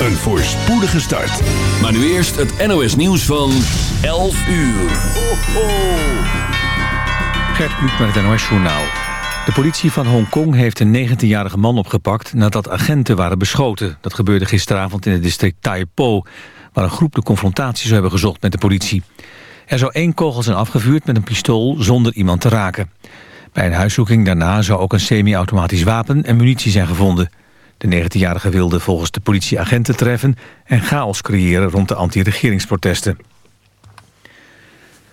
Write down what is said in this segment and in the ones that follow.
een voorspoedige start. Maar nu eerst het NOS nieuws van 11 uur. Ho, ho. Gert met het NOS Journaal. De politie van Hongkong heeft een 19-jarige man opgepakt... nadat agenten waren beschoten. Dat gebeurde gisteravond in het district Tai Po... waar een groep de confrontatie zou hebben gezocht met de politie. Er zou één kogel zijn afgevuurd met een pistool zonder iemand te raken. Bij een huiszoeking daarna zou ook een semi-automatisch wapen en munitie zijn gevonden. De 19-jarige wilde volgens de politie agenten treffen... en chaos creëren rond de anti-regeringsprotesten.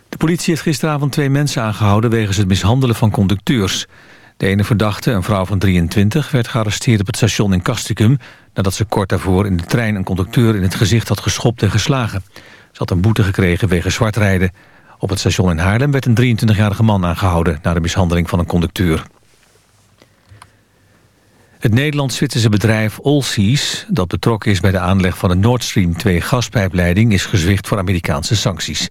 De politie heeft gisteravond twee mensen aangehouden... wegens het mishandelen van conducteurs. De ene verdachte, een vrouw van 23, werd gearresteerd op het station in Castricum... nadat ze kort daarvoor in de trein een conducteur in het gezicht had geschopt en geslagen. Ze had een boete gekregen wegens zwartrijden. Op het station in Haarlem werd een 23-jarige man aangehouden... na de mishandeling van een conducteur. Het Nederlands-Zwitserse bedrijf Allseas... dat betrokken is bij de aanleg van de Nord Stream 2 gaspijpleiding... is gezwicht voor Amerikaanse sancties.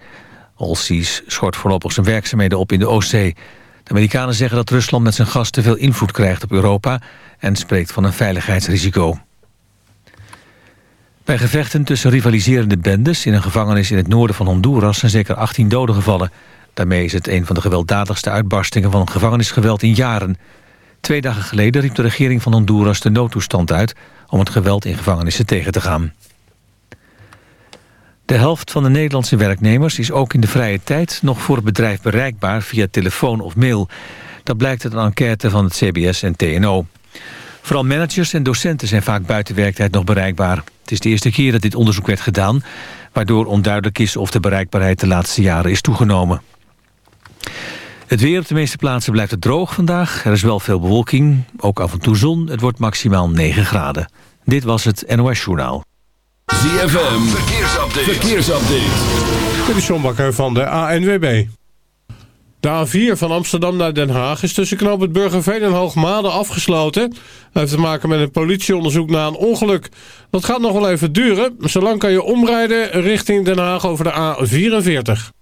Allseas schort voorlopig zijn werkzaamheden op in de Oostzee. De Amerikanen zeggen dat Rusland met zijn gas te veel invloed krijgt op Europa... en spreekt van een veiligheidsrisico. Bij gevechten tussen rivaliserende bendes in een gevangenis in het noorden van Honduras zijn zeker 18 doden gevallen. Daarmee is het een van de gewelddadigste uitbarstingen van gevangenisgeweld in jaren. Twee dagen geleden riep de regering van Honduras de noodtoestand uit om het geweld in gevangenissen tegen te gaan. De helft van de Nederlandse werknemers is ook in de vrije tijd nog voor het bedrijf bereikbaar via telefoon of mail. Dat blijkt uit een enquête van het CBS en TNO. Vooral managers en docenten zijn vaak buiten werktijd nog bereikbaar. Het is de eerste keer dat dit onderzoek werd gedaan... waardoor onduidelijk is of de bereikbaarheid de laatste jaren is toegenomen. Het weer op de meeste plaatsen blijft het droog vandaag. Er is wel veel bewolking, ook af en toe zon. Het wordt maximaal 9 graden. Dit was het NOS Journaal. ZFM, verkeersupdate. verkeersupdate. Dit is John Bakker van de ANWB. De A4 van Amsterdam naar Den Haag is tussen knoop het Burgerveen en Hoogmade afgesloten. Dat heeft te maken met een politieonderzoek na een ongeluk. Dat gaat nog wel even duren. Zolang kan je omrijden richting Den Haag over de A44.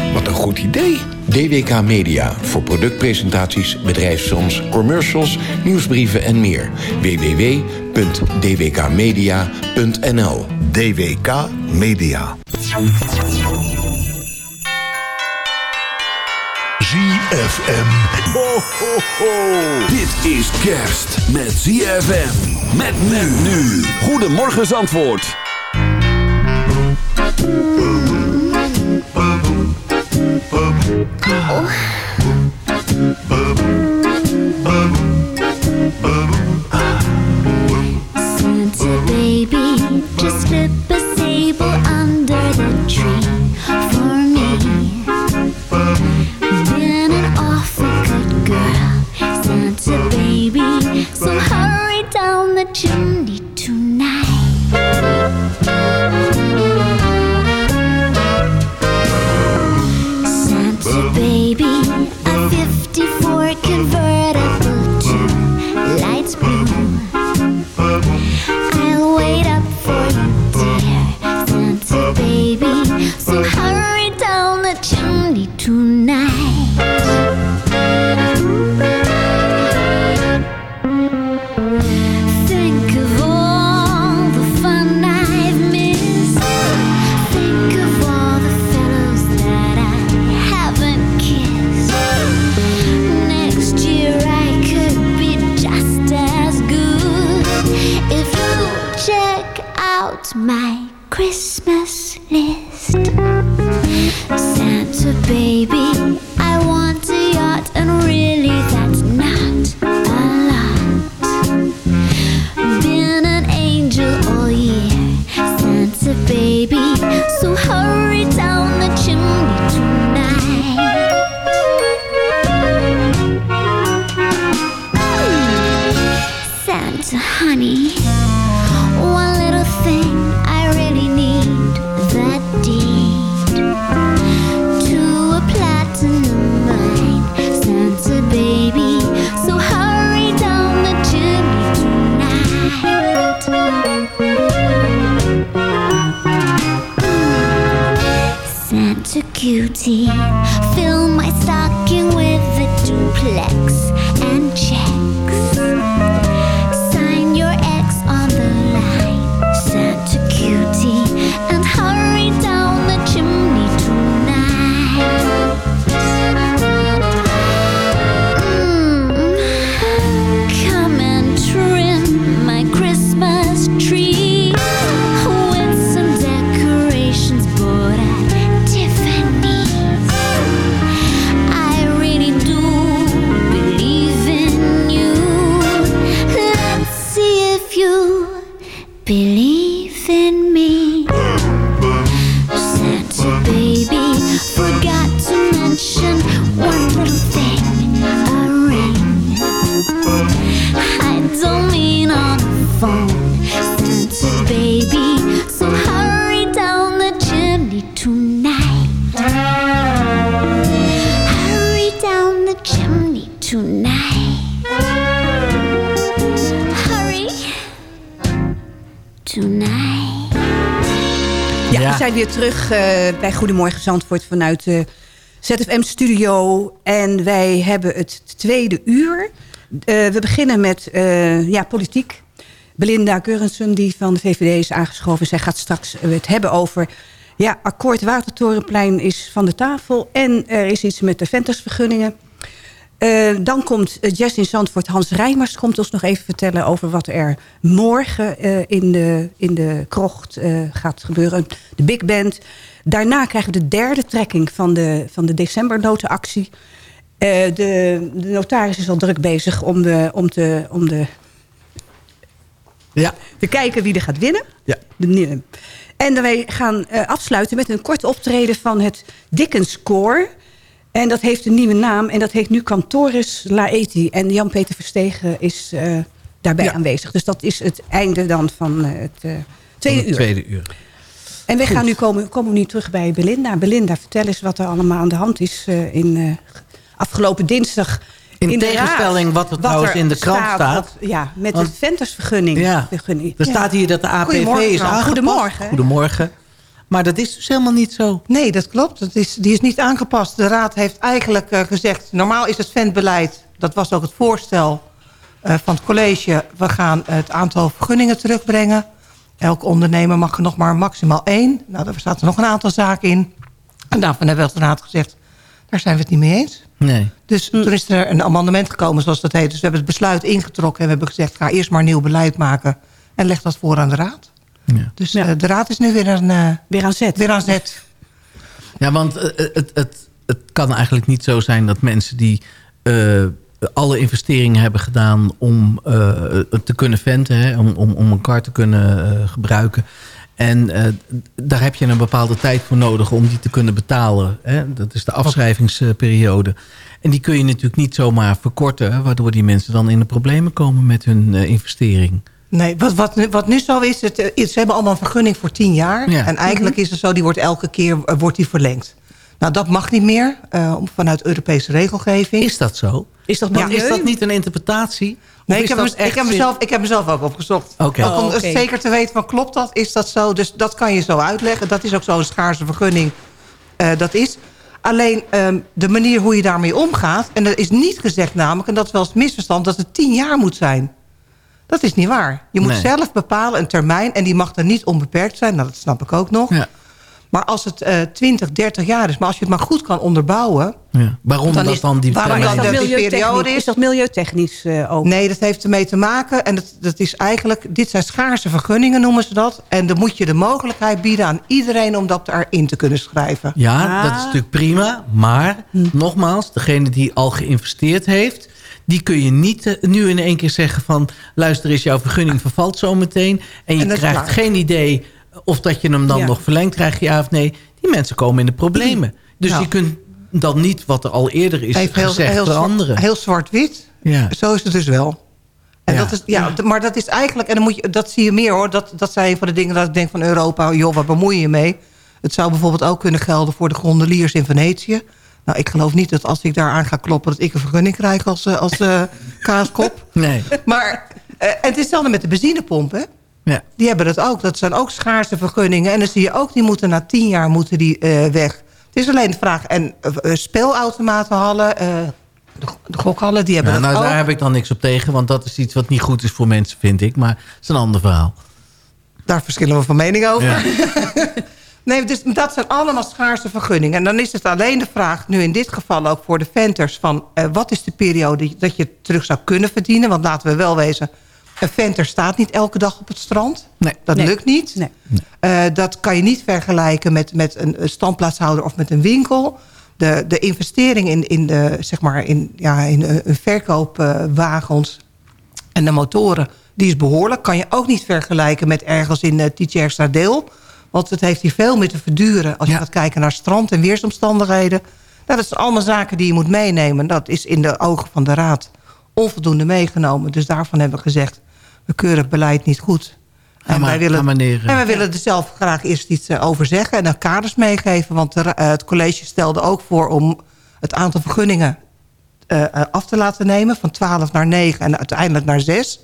Wat een goed idee. DWK Media voor productpresentaties, bedrijfsfilms, commercials, nieuwsbrieven en meer. www.dwkmedia.nl DWK Media. ZFM. Ho, ho, ho. Dit is kerst met ZFM. Met men nu. Goedemorgen Zandvoort. 我 zijn weer terug eh, bij Goedemorgen Zandvoort vanuit de ZFM-studio. En wij hebben het tweede uur. Eh, we beginnen met eh, ja, politiek. Belinda Geurensen, die van de VVD is aangeschoven. Zij gaat straks het hebben over... Ja, akkoord Watertorenplein is van de tafel. En er is iets met de ventersvergunningen. Eh, dan komt Jess in Zandvoort. Hans Rijmers komt ons nog even vertellen over wat er morgen eh, in, de, in de krocht eh, gaat gebeuren. De Big Band. Daarna krijgen we de derde trekking van de, van de decembernotenactie. De, de notaris is al druk bezig om, de, om, te, om de, ja. te kijken wie er gaat winnen. Ja. En wij gaan afsluiten met een kort optreden van het Dickens Koor. En dat heeft een nieuwe naam. En dat heet nu Cantoris Laeti. En Jan-Peter Verstegen is eh, daarbij aanwezig. Dus dat is het einde dan van eh, het eh, tweede uur. Tweede uur. En wij Goed. gaan nu komen, komen we nu terug bij Belinda. Belinda, vertel eens wat er allemaal aan de hand is in afgelopen dinsdag. In, tegenstelling raad. wat er trouwens er in de krant staat. ja, met Want- de ventersvergunning. Ja, er staat hier dat de APV is aangepast. Goedemorgen. Goedemorgen. Maar dat is dus helemaal niet zo. Nee, dat klopt. Het is, die is niet aangepast. De Raad heeft eigenlijk eh, gezegd... normaal is het ventbeleid, dat was ook het voorstel eh, van het college... we gaan het aantal vergunningen terugbrengen. Elke ondernemer mag er nog maar maximaal één. Nou, daar staat er nog een aantal zaken in. En daarvan hebben we als Raad gezegd... daar zijn we het niet mee eens. Nee. Dus toen is er een amendement gekomen, zoals dat heet. Dus we hebben het besluit ingetrokken en we hebben gezegd... ga eerst maar nieuw beleid maken en leg dat voor aan de Raad. Dus eh, de Raad is nu weer, een, eh, weer aan zet. Weer aan zet. Ja, want eh, het, het, het kan eigenlijk niet zo zijn dat mensen die eh, alle investeringen hebben gedaan om eh, te kunnen venten, hè, om, om, om een kar te kunnen eh, gebruiken. En eh, daar heb je een bepaalde tijd voor nodig om die te kunnen betalen. Hè? Dat is de afschrijvingsperiode. En die kun je natuurlijk niet zomaar verkorten... waardoor die mensen dan in de problemen komen met hun eh, investering. Nee, wat, wat, nu- wat nu zo is, het, eh, ze hebben allemaal een vergunning voor tien jaar. Ja. En eigenlijk is het zo, die wordt elke keer eh, wordt die verlengd. Nou, dat mag niet meer, eh, om- vanuit Europese regelgeving. Is dat zo? Is dat Ja, Is dat niet een interpretatie? Nee, ik heb, ik, heb mezelf, ik heb mezelf ook opgezocht. Ook Om Oh, zeker te weten van klopt dat, is dat zo? Dus dat kan je zo uitleggen. Dat is ook zo'n schaarse vergunning. eh, dat is. Alleen ehm, de manier hoe je daarmee omgaat... en er is niet gezegd namelijk, en dat is wel eens het misverstand... dat het tien jaar moet zijn. Dat is niet waar. Je moet Nee. zelf bepalen een termijn... en die mag dan niet onbeperkt zijn. Nou, dat snap ik ook nog. Ja. Maar als het eh 20, 30 jaar is, maar als je het maar goed kan onderbouwen... Ja. Waarom Dan dat is- dan die waarom dan de- periode is- Is dat milieutechnisch eh, ook? Nee, dat heeft ermee te maken. En dat, dat is eigenlijk, dit zijn schaarse vergunningen noemen ze dat. En dan moet je de mogelijkheid bieden aan iedereen om dat erin te kunnen schrijven. Ja, dat is natuurlijk prima. Maar, nogmaals, degene die al geïnvesteerd heeft... die kun je niet eh, nu in één keer zeggen van... luister eens, jouw vergunning vervalt zo meteen... en je En is krijgt geen idee of dat je hem dan Ja. nog verlengt... krijg je ja of nee. Die mensen komen in de problemen. Dus Nou. je kunt dan niet wat er al eerder is Even gezegd heel, veranderen. heel zwart-wit. Ja. Zo is het dus wel. En Ja. dat is, ja, maar dat is eigenlijk, en dan moet je, dat zie je meer hoor. Dat, dat zijn van de dingen dat ik denk van Europa, joh, waar bemoei je je mee? Het zou bijvoorbeeld ook kunnen gelden voor de gondeliers in Venetië. Nou, ik geloof niet dat als ik daar aan ga kloppen... dat ik een vergunning krijg als, eh, als eh, kaaskop. Nee. Maar eh, en het is hetzelfde met de benzinepomp, hè? Ja. Die hebben dat ook. Dat zijn ook schaarse vergunningen. En dan zie je ook, die moeten na tien jaar moeten die, weg. Het is alleen de vraag. En speelautomatenhallen, de, de gokhallen, die hebben Ja, dat nou, ook. daar heb ik dan niks op tegen. Want dat is iets wat niet goed is voor mensen, vind ik. Maar het is een ander verhaal. Daar verschillen we van mening over. Ja. nee, dus dat zijn allemaal schaarse vergunningen. En dan is het alleen de vraag, nu in dit geval ook voor de venters... van eh, wat is de periode dat je terug zou kunnen verdienen? Want laten we wel wezen, een venter staat niet elke dag op het strand. Nee. Dat Nee. lukt niet. Nee. Eh, dat kan je niet vergelijken met, met een standplaatshouder of met een winkel. De, de investering in, in, de, zeg maar in, ja, in eh, een verkoopwagens en de motoren... die is behoorlijk. Kan je ook niet vergelijken met ergens in uh. Want het heeft hier veel meer te verduren... als je Ja. gaat kijken naar strand en weersomstandigheden. Nou, dat zijn allemaal zaken die je moet meenemen. Dat is in de ogen van de Raad onvoldoende meegenomen. Dus daarvan hebben we gezegd... we keuren het beleid niet goed. Maar neer, eh. en wij willen er zelf graag eerst iets eh, over zeggen... en dan kaders meegeven. Want de eh, het college stelde ook voor om het aantal vergunningen af te laten nemen... van 12 naar 9 en uiteindelijk naar 6.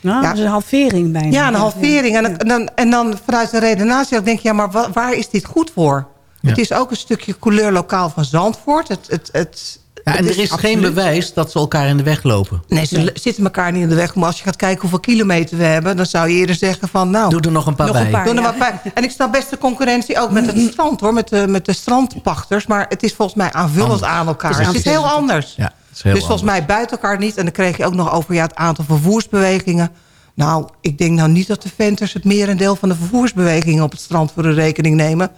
Nou, Ja. dat is een halvering bijna. Ja, een halvering. En, dan- en, dan, en dan vanuit de redenatie dan denk je... ja, maar wa- waar is dit goed voor? Ja. Het is ook een stukje couleur lokaal van Zandvoort. Het, het, het, Ja, en het er is geen absoluut- bewijs dat ze elkaar in de weg lopen. Nee, ze zitten elkaar niet in de weg. Maar als je gaat kijken hoeveel kilometer we hebben... dan zou je eerder zeggen van... nou, Doe er nog een paar Nog bij. een paar. Doe er wat bij. En ik snap best de concurrentie ook met het strand, hoor. Met de, met de strandpachters. Maar het is volgens mij aanvullend Anders. aan elkaar. Het is Het is heel anders. Ja, dus volgens mij buiten elkaar niet. En dan kreeg je ook nog over ja, het aantal vervoersbewegingen. Nou, ik denk nou niet dat de venters het merendeel van de vervoersbewegingen op het strand voor hun rekening nemen.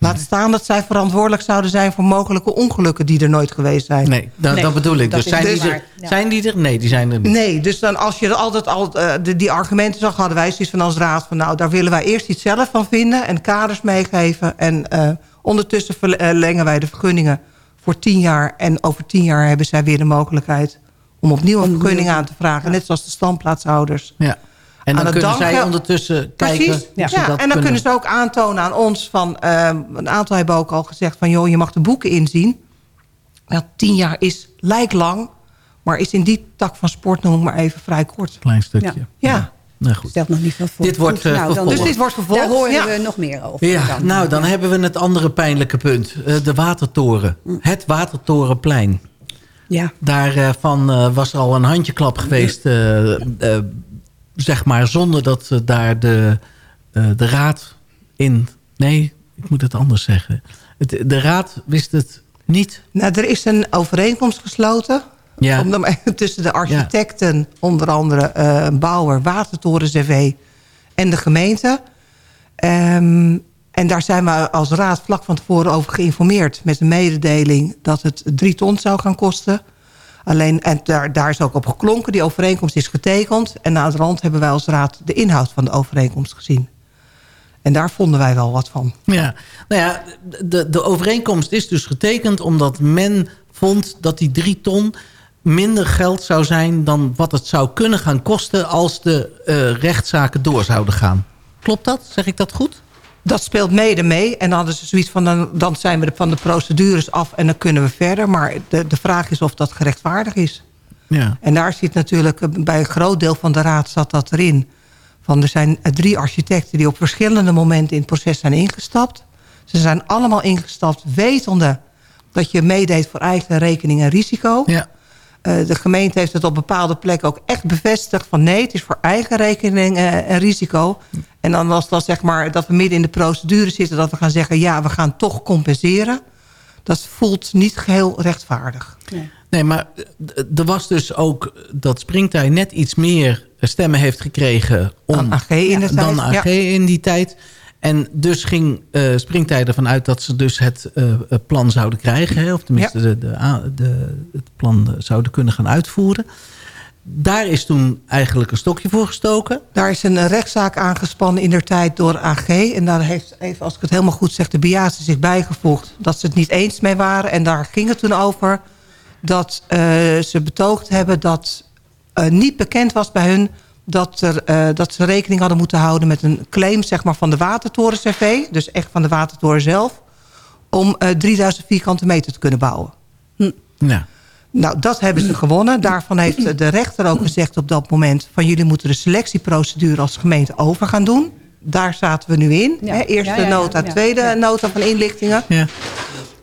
Laat staan dat zij verantwoordelijk zouden zijn voor mogelijke ongelukken die er nooit geweest zijn. Nee, dat, Nee, dat bedoel ik. dat Dus zijn, die er, ja. zijn die er? Nee, die zijn er niet. Nee, dus dan als je er altijd al eh, de, die argumenten zag, hadden wij zoiets van als raad van nou, daar willen wij eerst iets zelf van vinden en kaders meegeven. En eh, ondertussen verlengen wij de vergunningen voor tien jaar. En over tien jaar hebben zij weer de mogelijkheid om opnieuw een vergunning aan te vragen. Net zoals de standplaatshouders. Ja. En dan kunnen zij ondertussen kijken Precies, of ja. ze dat en dan kunnen. ze ook aantonen aan ons van... eh, een aantal hebben ook al gezegd van... joh, je mag de boeken inzien. Ja, tien jaar is lijkt lang... maar is in die tak van sport noem ik maar even vrij kort. Klein stukje. Ja. Ja, Nou goed. Stelt nog niet veel voor. Dit wordt, Goed, eh, nou, dan, vervolgd. dus dit wordt vervolgd. Daar horen ja. we nog meer over. Ja, nou dan hebben we het andere pijnlijke punt. Eh, de Watertoren. Het Watertorenplein. Ja, Daarvan eh was er al een handjeklap geweest. eh, eh, zeg maar zonder dat eh, daar de, eh, de raad in... Nee, ik moet het anders zeggen. Het, de raad wist het niet. Nou, er is een overeenkomst gesloten... Ja. Om dan tussen de architecten, onder andere eh Bouwer, Watertoren CV en de gemeente. Ehm, en daar zijn we als raad vlak van tevoren over geïnformeerd... met een mededeling dat het drie ton zou gaan kosten. Alleen, en daar, daar is ook op geklonken, die overeenkomst is getekend... en na de rand hebben wij als raad de inhoud van de overeenkomst gezien. En daar vonden wij wel wat van. Ja, nou ja, de, de overeenkomst is dus getekend omdat men vond dat die drie ton minder geld zou zijn dan wat het zou kunnen gaan kosten als de eh, rechtszaken door zouden gaan. Klopt dat? Zeg ik dat goed? Dat speelt mede mee. En dan hadden ze zoiets van, dan, dan zijn we van de procedures af en dan kunnen we verder. Maar de, de vraag is of dat gerechtvaardig is. Ja. En daar zit natuurlijk, eh, bij een groot deel van de raad zat dat erin. Van er zijn eh, drie architecten die op verschillende momenten in het proces zijn ingestapt. Ze zijn allemaal ingestapt wetende dat je meedeed voor eigen rekening en risico. Ja. Eh, de gemeente heeft het op bepaalde plekken ook echt bevestigd... van nee, het is voor eigen rekening uh, en risico. En dan als dat zeg maar dat we midden in de procedure zitten... dat we gaan zeggen, ja, we gaan toch compenseren... dat voelt niet geheel rechtvaardig. Nee. Nee, maar er was dus ook dat Springtij net iets meer stemmen heeft gekregen... Om, dan AG in, de tijd, dan AG ja. in die tijd. En dus ging uh, Springtij ervan uit dat ze dus het uh, plan zouden krijgen. Hè? Of tenminste ja. de, de, de, het plan zouden kunnen gaan uitvoeren. Daar is toen eigenlijk een stokje voor gestoken. Daar is een rechtszaak aangespannen in der tijd door AG. En daar heeft, even als ik het helemaal goed zeg, de Biase zich bijgevoegd... dat ze het niet eens mee waren. En daar ging het toen over dat uh, ze betoogd hebben dat niet bekend was bij hun... Dat, er, uh, dat ze rekening hadden moeten houden met een claim zeg maar, van de Watertoren CV. Dus echt van de Watertoren zelf. Om 3000 vierkante meter te kunnen bouwen. Hm. Ja. Nou, dat hebben ze gewonnen. Daarvan heeft de rechter ook gezegd op dat moment... van jullie moeten de selectieprocedure als gemeente over gaan doen. Daar zaten we nu in. Ja. Hè? Eerste Ja, ja, ja, nota, ja. tweede Ja. nota van inlichtingen.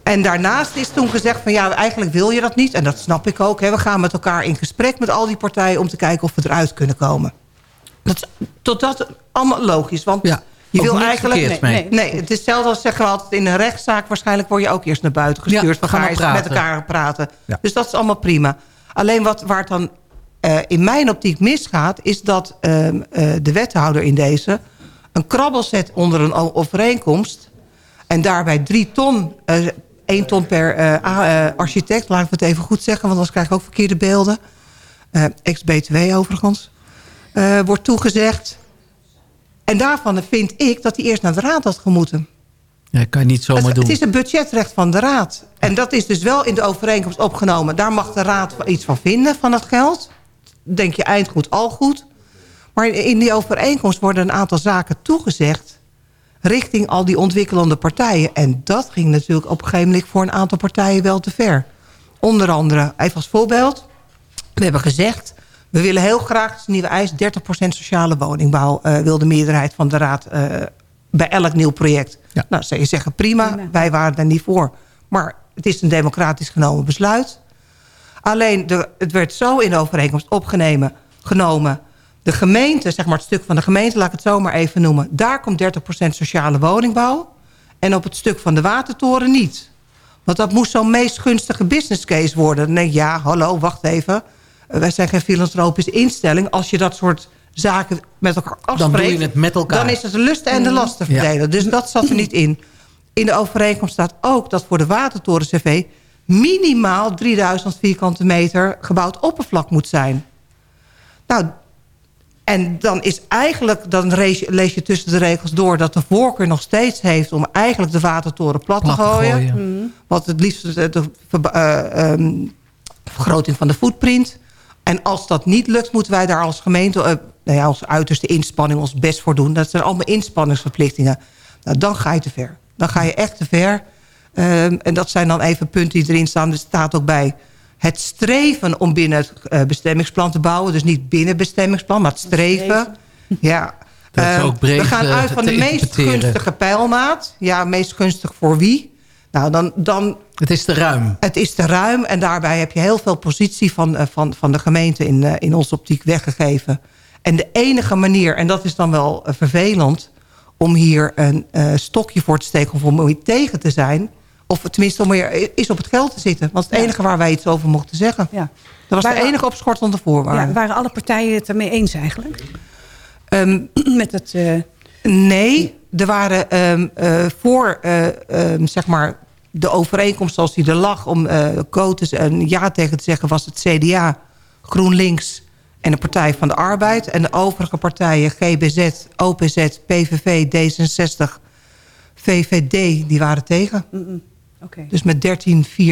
En daarnaast is toen gezegd van ja, eigenlijk wil je dat niet. En dat snap ik ook. Hè. We gaan met elkaar in gesprek met al die partijen... om te kijken of we eruit kunnen komen. Dat, tot dat allemaal logisch. Want Ja, je wil eigenlijk... nee, mee. nee, het is hetzelfde als zeggen we altijd in een rechtszaak... waarschijnlijk word je ook eerst naar buiten gestuurd. Ja, we gaan eens met elkaar praten. Ja. Dus dat is allemaal prima. Alleen wat, waar het dan eh, in mijn optiek misgaat... is dat ehm, eh, de wethouder in deze... een krabbel zet onder een overeenkomst... en daarbij drie ton... één ton per eh, eh, architect, laat ik het even goed zeggen... want anders krijg ik ook verkeerde beelden. Eh, Ex-BTW overigens. wordt toegezegd. En daarvan vind ik dat hij eerst naar de raad had gemoeten. Ja, kan je niet zomaar Het, doen. het is een budgetrecht van de raad. En dat is dus wel in de overeenkomst opgenomen. Daar mag de raad iets van vinden, van het geld. Denk je eind goed, al goed. Maar in die overeenkomst worden een aantal zaken toegezegd... richting al die ontwikkelende partijen. En dat ging natuurlijk op een gegeven moment voor een aantal partijen wel te ver. Onder andere, even als voorbeeld... we hebben gezegd... we willen heel graag, het nieuwe eis... 30% sociale woningbouw eh, wil de meerderheid van de raad... eh, bij elk nieuw project. Ja. Nou, zou je zeggen, prima, Prima. wij waren daar niet voor. Maar het is een democratisch genomen besluit. Alleen, de, het werd zo in de overeenkomst opgenomen... genomen. De gemeente, zeg maar het stuk van de gemeente, laat ik het zo maar even noemen... daar komt 30% sociale woningbouw. En op het stuk van de watertoren niet. Want dat moest zo'n meest gunstige business case worden. Dan denk ik, ja, hallo, wacht even. Eh, Wij zijn geen filantropische instelling. Als je dat soort zaken met elkaar afspreekt... Dan doe je het met elkaar. Dan is het de lusten en de lasten Ja. verdelen. Dus dat zat er niet in. In de overeenkomst staat ook dat voor de watertoren CV... minimaal 3000 vierkante meter gebouwd oppervlak moet zijn. Nou, en dan is eigenlijk, dan lees je, lees je tussen de regels door... dat de voorkeur nog steeds heeft om eigenlijk de watertoren plat, Plat te gooien. gooien. Wat het liefst de, eh, ehm, vergroting van de footprint. En als dat niet lukt, moeten wij daar als gemeente... eh, nou ja, als uiterste inspanning ons best voor doen. Dat zijn allemaal inspanningsverplichtingen. Nou, dan ga je te ver. Dan ga je echt te ver. Ehm, en dat zijn dan even punten die erin staan. Er staat ook bij het streven om binnen het eh, bestemmingsplan te bouwen. Dus niet binnen het bestemmingsplan, maar het streven. Ja. Dat is Ehm, ook breed, we gaan eh, uit van de meest gunstige pijlmaat. Ja, meest gunstig voor wie? Nou, dan, dan Het is te ruim. het is te ruim en daarbij heb je heel veel positie van, eh, van, van de gemeente in, eh, in onze optiek weggegeven. En de enige manier, en dat is dan wel vervelend... om hier een eh, stokje voor te steken of om tegen te zijn... of tenminste om hier, is op het geld te zitten. Want het enige waar wij iets over mochten zeggen. Ja. Dat was Waren- de enige opschortende voorwaarde. Ja, waren alle partijen het ermee eens eigenlijk? Ehm, Met het... eh, Nee, er waren ehm, eh, voor eh, ehm, zeg maar de overeenkomst zoals die er lag... om eh quotes een ja tegen te zeggen... was het CDA, GroenLinks en de Partij van de Arbeid. En de overige partijen, GBZ, OPZ, PVV, D66, VVD, die waren tegen. Oké. Dus met 13-4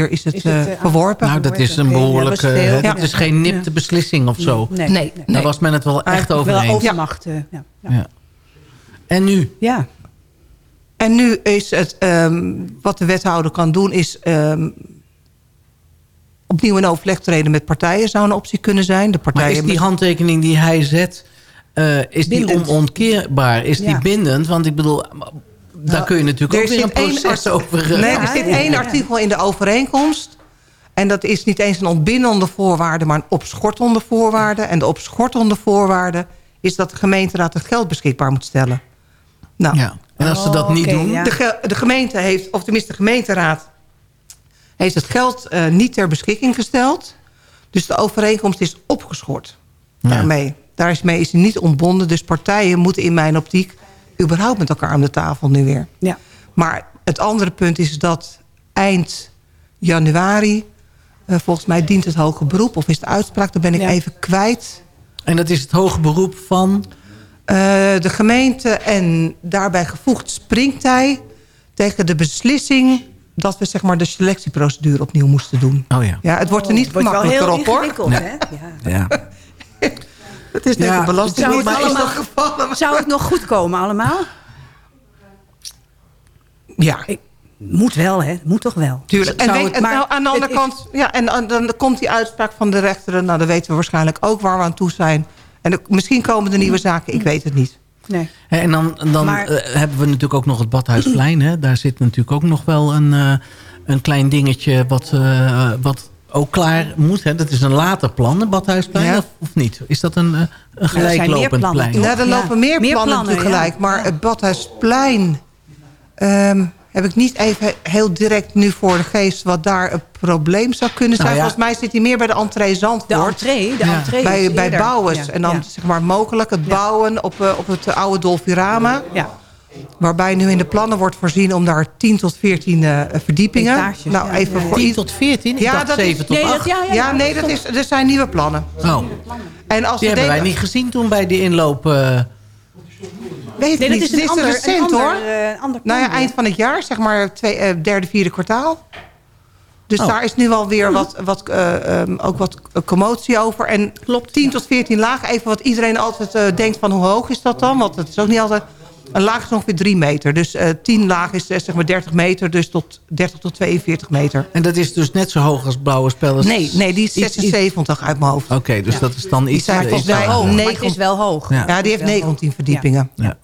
is het, Is het, eh, eh, verworpen. Nou, dat is een ja, behoorlijke... dat is geen nipte beslissing of zo. Nee, Nee, nee. Daar was men het wel echt over wel eens. overmacht. eh, ja. Ja. Ja. En nu? ja. En nu is het, ehm, wat de wethouder kan doen, is ehm, opnieuw in overleg treden met partijen. Zou een optie kunnen zijn. De Maar partijen is die handtekening die hij zet... eh, is die onontkeerbaar? Is die bindend? Want ik bedoel, daar kun je natuurlijk er ook weer een proces over... eh, Nee, Ja, er zit ja, één ja. artikel in de overeenkomst. En dat is niet eens een ontbindende voorwaarde... maar een opschortende voorwaarde. En de opschortende voorwaarde is dat de gemeenteraad het geld beschikbaar moet stellen. Nou, Ja. En als ze dat niet doen... de, ge- de gemeente heeft, of tenminste de gemeenteraad... heeft het geld eh, niet ter beschikking gesteld. Dus de overeenkomst is opgeschort daarmee. Daarmee is hij niet ontbonden. Dus partijen moeten in mijn optiek... überhaupt met elkaar aan de tafel nu weer. Ja. Maar het andere punt is dat eind januari... eh, volgens mij dient het hoge beroep of is de uitspraak... dan ben ik even kwijt... En dat is het hoge beroep van... Eh, de gemeente en daarbij gevoegd springt hij tegen de beslissing dat we zeg maar, de selectieprocedure opnieuw moesten doen. Oh ja. Ja, het wordt er niet Het wordt wel gemakkelijker heel op hoor. hè? Ja. Ja. Het is tegen Ja, belasting. Zou het, maar is allemaal, dat gevallen? zou het nog goed komen allemaal? Ja, Moet wel, hè? Moet toch wel? tuurlijk. En Zou weet, het- en maar nou, aan de andere is- kant, ja, en dan, dan komt die uitspraak van de rechter. Nou, dan weten we waarschijnlijk ook waar we aan toe zijn. En misschien komen er nieuwe zaken, ik weet het niet. Nee. En dan, dan Maar- eh, hebben we natuurlijk ook nog het Badhuisplein. Hè? Daar zit natuurlijk ook nog wel een, eh, een klein dingetje wat, eh, wat ook klaar moet. Hè? Dat is een later plan, het Badhuisplein, Ja. of, of niet? Is dat een, eh, een meer gelijklopend plannen, plein? toch? Nou, er Ja. lopen meer, Meer plannen, plannen, tegelijk. ja. Maar het Badhuisplein ehm, heb ik niet even heel direct nu voor de geest... wat daar een probleem zou kunnen zijn. Nou ja. Volgens mij zit hij meer bij de entree Zandvoort. De entree, de Ja. entree bij, bij bouwers. Ja, En dan ja. zeg maar mogelijk het bouwen op, eh, op het oude Dolfirama. Ja. Waarbij nu in de plannen wordt voorzien om daar 10 tot 14 eh, verdiepingen. Etages, nou, ja, even ja, ja. voor 10 iets- tot 14? Ik Ja, dat is- 7 tot nee, dat- 8. ja, ja, Ja, nee, dat is, er zijn nieuwe plannen. Oh, En als die we hebben wij niet gezien toen bij de inloop. eh, Weet Nee, niet, dat is een ander, recent een ander, hoor. eh, ander Nou ja, plan, eind van het jaar, zeg maar twee, derde, vierde kwartaal. Dus Oh. daar is nu alweer wat, wat, ehm, ook wat commotie over. En klopt, 10 tot 14 laag. Even wat iedereen altijd denkt van hoe hoog is dat dan? Want het is ook niet altijd... Een laag is ongeveer 3 meter. Dus eh 10 laag is zeg maar 30 meter. Dus tot 30 tot 42 meter. en dat is dus net zo hoog als Blauwe Spellers? Nee, nee die is Iets- iets- 76 uit mijn hoofd. Oké, dus dat is dan Die iets... volgens mij. Hoog, maar negen- het is wel hoog. Ja. Ja, die heeft Wel hoog. 19 verdiepingen. Ja.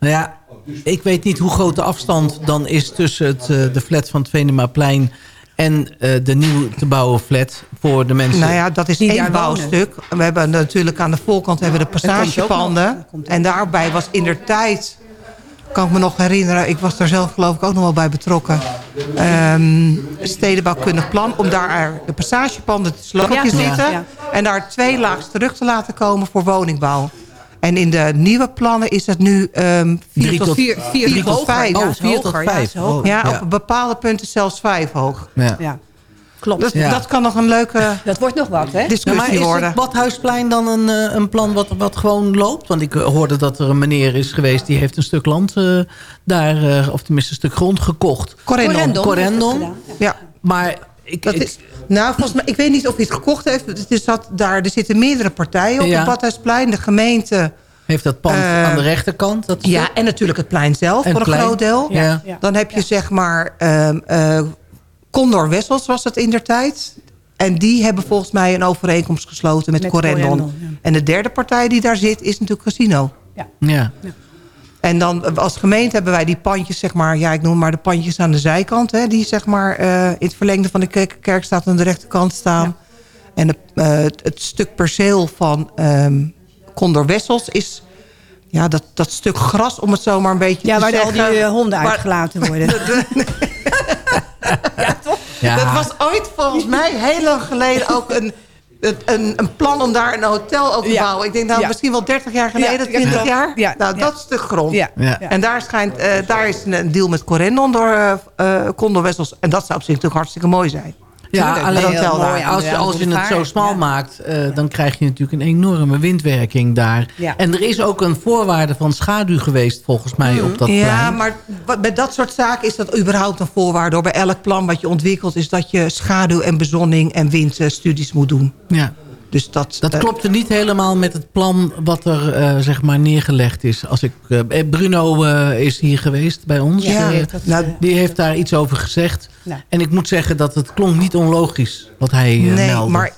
Nou ja, ik weet niet hoe groot de afstand dan is tussen het, eh, de flat van het Venemaplein en eh, de nieuw te bouwen flat voor de mensen. Nou ja, dat is Die één bouwstuk. We hebben natuurlijk aan de voorkant hebben we de passagepanden. En daarbij was in der tijd, kan ik me nog herinneren... ik was daar zelf geloof ik ook nog wel bij betrokken... ehm stedenbouwkundig plan om daar de passagepanden te slopen Ja, te ja, zitten... ja. en daar twee laags terug te laten komen voor woningbouw. En in de nieuwe plannen is het nu ehm 4 Drie tot, tot- vier, vier vier tot hoger. 5. Ja, oh, is 4 tot hoger, ja, 5. is hoger. Ja, ja. op bepaalde punten zelfs 5 hoog. Ja. Ja, klopt. Dat, Ja. dat kan nog een leuke Dat wordt nog wat, hè? Ja, discussie maar is worden. het Badhuisplein dan een, eh, een plan wat, wat gewoon loopt? Want ik eh, hoorde dat er een meneer is geweest... die heeft een stuk land eh, daar, eh, of tenminste een stuk grond gekocht. Corendon. Corendon. Corendon. heeft het gedaan. Ja, Maar ik, dat ik- is, nou, volgens mij, ik weet niet of hij het gekocht heeft. Het is dat daar, er zitten meerdere partijen op Ja. het Badhuisplein. De gemeente. heeft dat pand Eh, aan de rechterkant? Dat Ja, en natuurlijk het plein zelf En voor een groot deel. Ja. Ja. Dan heb je zeg maar ehm eh, Condor Wessels was het in der tijd. En die hebben volgens mij een overeenkomst gesloten met, Met Corendon. Corendon, ja. En de derde partij die daar zit is natuurlijk Casino. ja. En dan als gemeente hebben wij die pandjes, zeg maar, ja, ik noem maar de pandjes aan de zijkant, hè, die zeg maar eh, in het verlengde van de kerk, kerkstraat aan de rechterkant staan. En de, eh, het, het stuk perceel van ehm Condor Wessels is ja, dat, dat stuk gras, om het zo maar een beetje Ja, te waar al zeggen. die eh, honden Waar- uitgelaten worden. Ja. Dat was ooit volgens mij heel lang geleden ook een, een, een, een plan om daar een hotel over te Ja. bouwen. Ik denk nou Ja. misschien wel 30 jaar geleden, Ja, ja, 20 klopt. jaar. Ja, Nou, ja. dat stuk grond. Ja. Ja. En daar, schijnt, eh, daar is een, deal met Corendon door eh eh, Condor Wessels. En dat zou op zich natuurlijk hartstikke mooi zijn. Ja, alleen als, je, als je het zo smal Ja. maakt, eh, dan krijg je natuurlijk een enorme windwerking daar. Ja. En er is ook een voorwaarde van schaduw geweest, volgens mij, op dat ja, plein. maar wat- bij dat soort zaken is dat überhaupt een voorwaarde. hoor. Bij elk plan wat je ontwikkelt is dat je schaduw en bezonning en windstudies moet doen. Ja. Dus dat, Dat eh, klopte niet helemaal met het plan wat er eh, zeg maar neergelegd is. Als ik, eh, Bruno eh, is hier geweest bij ons. Ja, die heeft dat, nou, die heeft daar iets over gezegd. Nou. En ik moet zeggen dat het klonk niet onlogisch wat hij nee, meldde. maar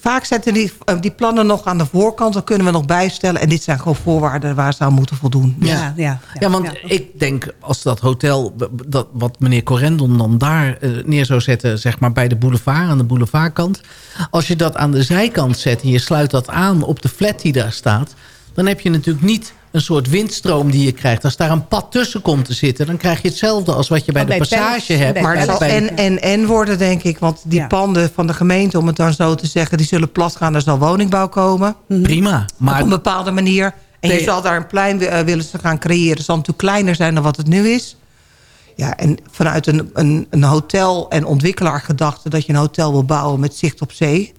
vaak zetten die, eh, die plannen nog aan de voorkant. Dan kunnen we nog bijstellen. En dit zijn gewoon voorwaarden waar ze aan moeten voldoen. Ja, ja, want ik denk als dat hotel, dat, wat meneer Corendon dan daar eh, neer zou zetten... zeg maar bij de boulevard, aan de boulevardkant... als je dat aan de zijkant zet en je sluit dat aan op de flat die daar staat... dan heb je natuurlijk niet een soort windstroom die je krijgt. Als daar een pad tussen komt te zitten... dan krijg je hetzelfde als wat je bij Oh, de passage hebt. Maar het zal en, en, en worden, denk ik. Want die panden van de gemeente, om het dan zo te zeggen... die zullen plat gaan, er zal woningbouw komen. Prima. Maar op een bepaalde manier. En je Nee. zal daar een plein eh, willen ze gaan creëren. Het zal natuurlijk kleiner zijn dan wat het nu is. Ja, en vanuit een, een, een hotel- en ontwikkelaargedachte... dat je een hotel wil bouwen met zicht op zee...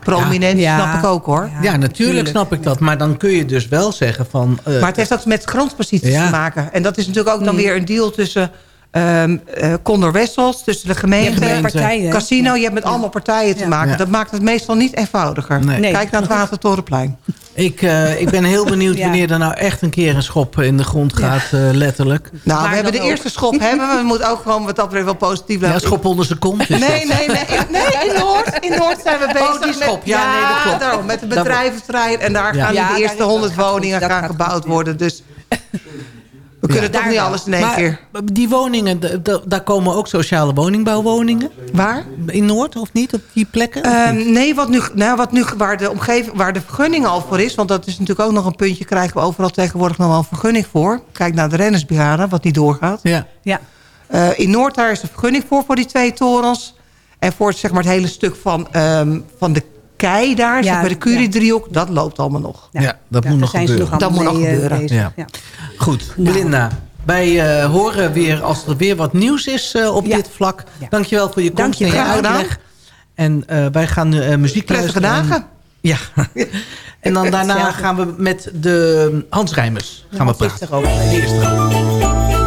prominent, Ja. snap ik ook hoor. Ja, natuurlijk snap ik dat. Maar dan kun je dus wel zeggen van... eh, Maar het heeft ook met grondposities Ja. te maken. En dat is natuurlijk ook dan Mm. weer een deal tussen... ehm eh Condor Wessels, tussen de gemeente, met partijen. casino. Je hebt met allemaal partijen te maken. Ja. Dat maakt het meestal niet eenvoudiger. Nee. Nee. Kijk naar het Watertorenplein. Ik, eh, ik ben heel benieuwd Ja. wanneer er nou echt een keer een schop in de grond gaat, eh, letterlijk. Nou, we hebben de eerste schop hebben. we. We moeten ook gewoon wat dat betreft wel positief Ja, blijven. schop onder zijn kont. Nee, nee, nee. Nee, in Noord, in Noord zijn we bezig Oh, die schop. met... Ja, nee, dat klopt. daarom, met de bedrijventerrein. En daar Ja. gaan Ja, de eerste is- dat 100 gaat goed, woningen gaan gebouwd goed, worden. Dus we kunnen toch niet alles in één maar, keer. Die woningen, daar komen ook sociale woningbouwwoningen. Waar? In Noord of niet, op die plekken? Ehm, nee, wat nu, nou, wat nu, waar, de omgeving, waar de vergunning al voor is... want dat is natuurlijk ook nog een puntje... krijgen we overal tegenwoordig nog wel een vergunning voor. Kijk naar de rennersbrigade, wat niet doorgaat. Ja. Ja. Eh, in Noord daar is een vergunning voor, voor die twee torens. En voor het, zeg maar, het hele stuk van, ehm, van de kei daar, zeg maar de Curie-driehoek... dat loopt allemaal nog. Ja, dat Ja, moet nog ze gebeuren. nog Dat moet nog eh, gebeuren. Ja. ja. Goed, Nou. Belinda. Wij eh, horen weer als er weer wat nieuws is eh, op dit vlak. Dankjewel voor je komst je, en je uitleg. En eh, wij gaan nu eh, muziek Prettige luisteren. dagen. Ja. en dan daarna gaan we met de Hans Rijmers gaan we praten. er ook. Die is er ook.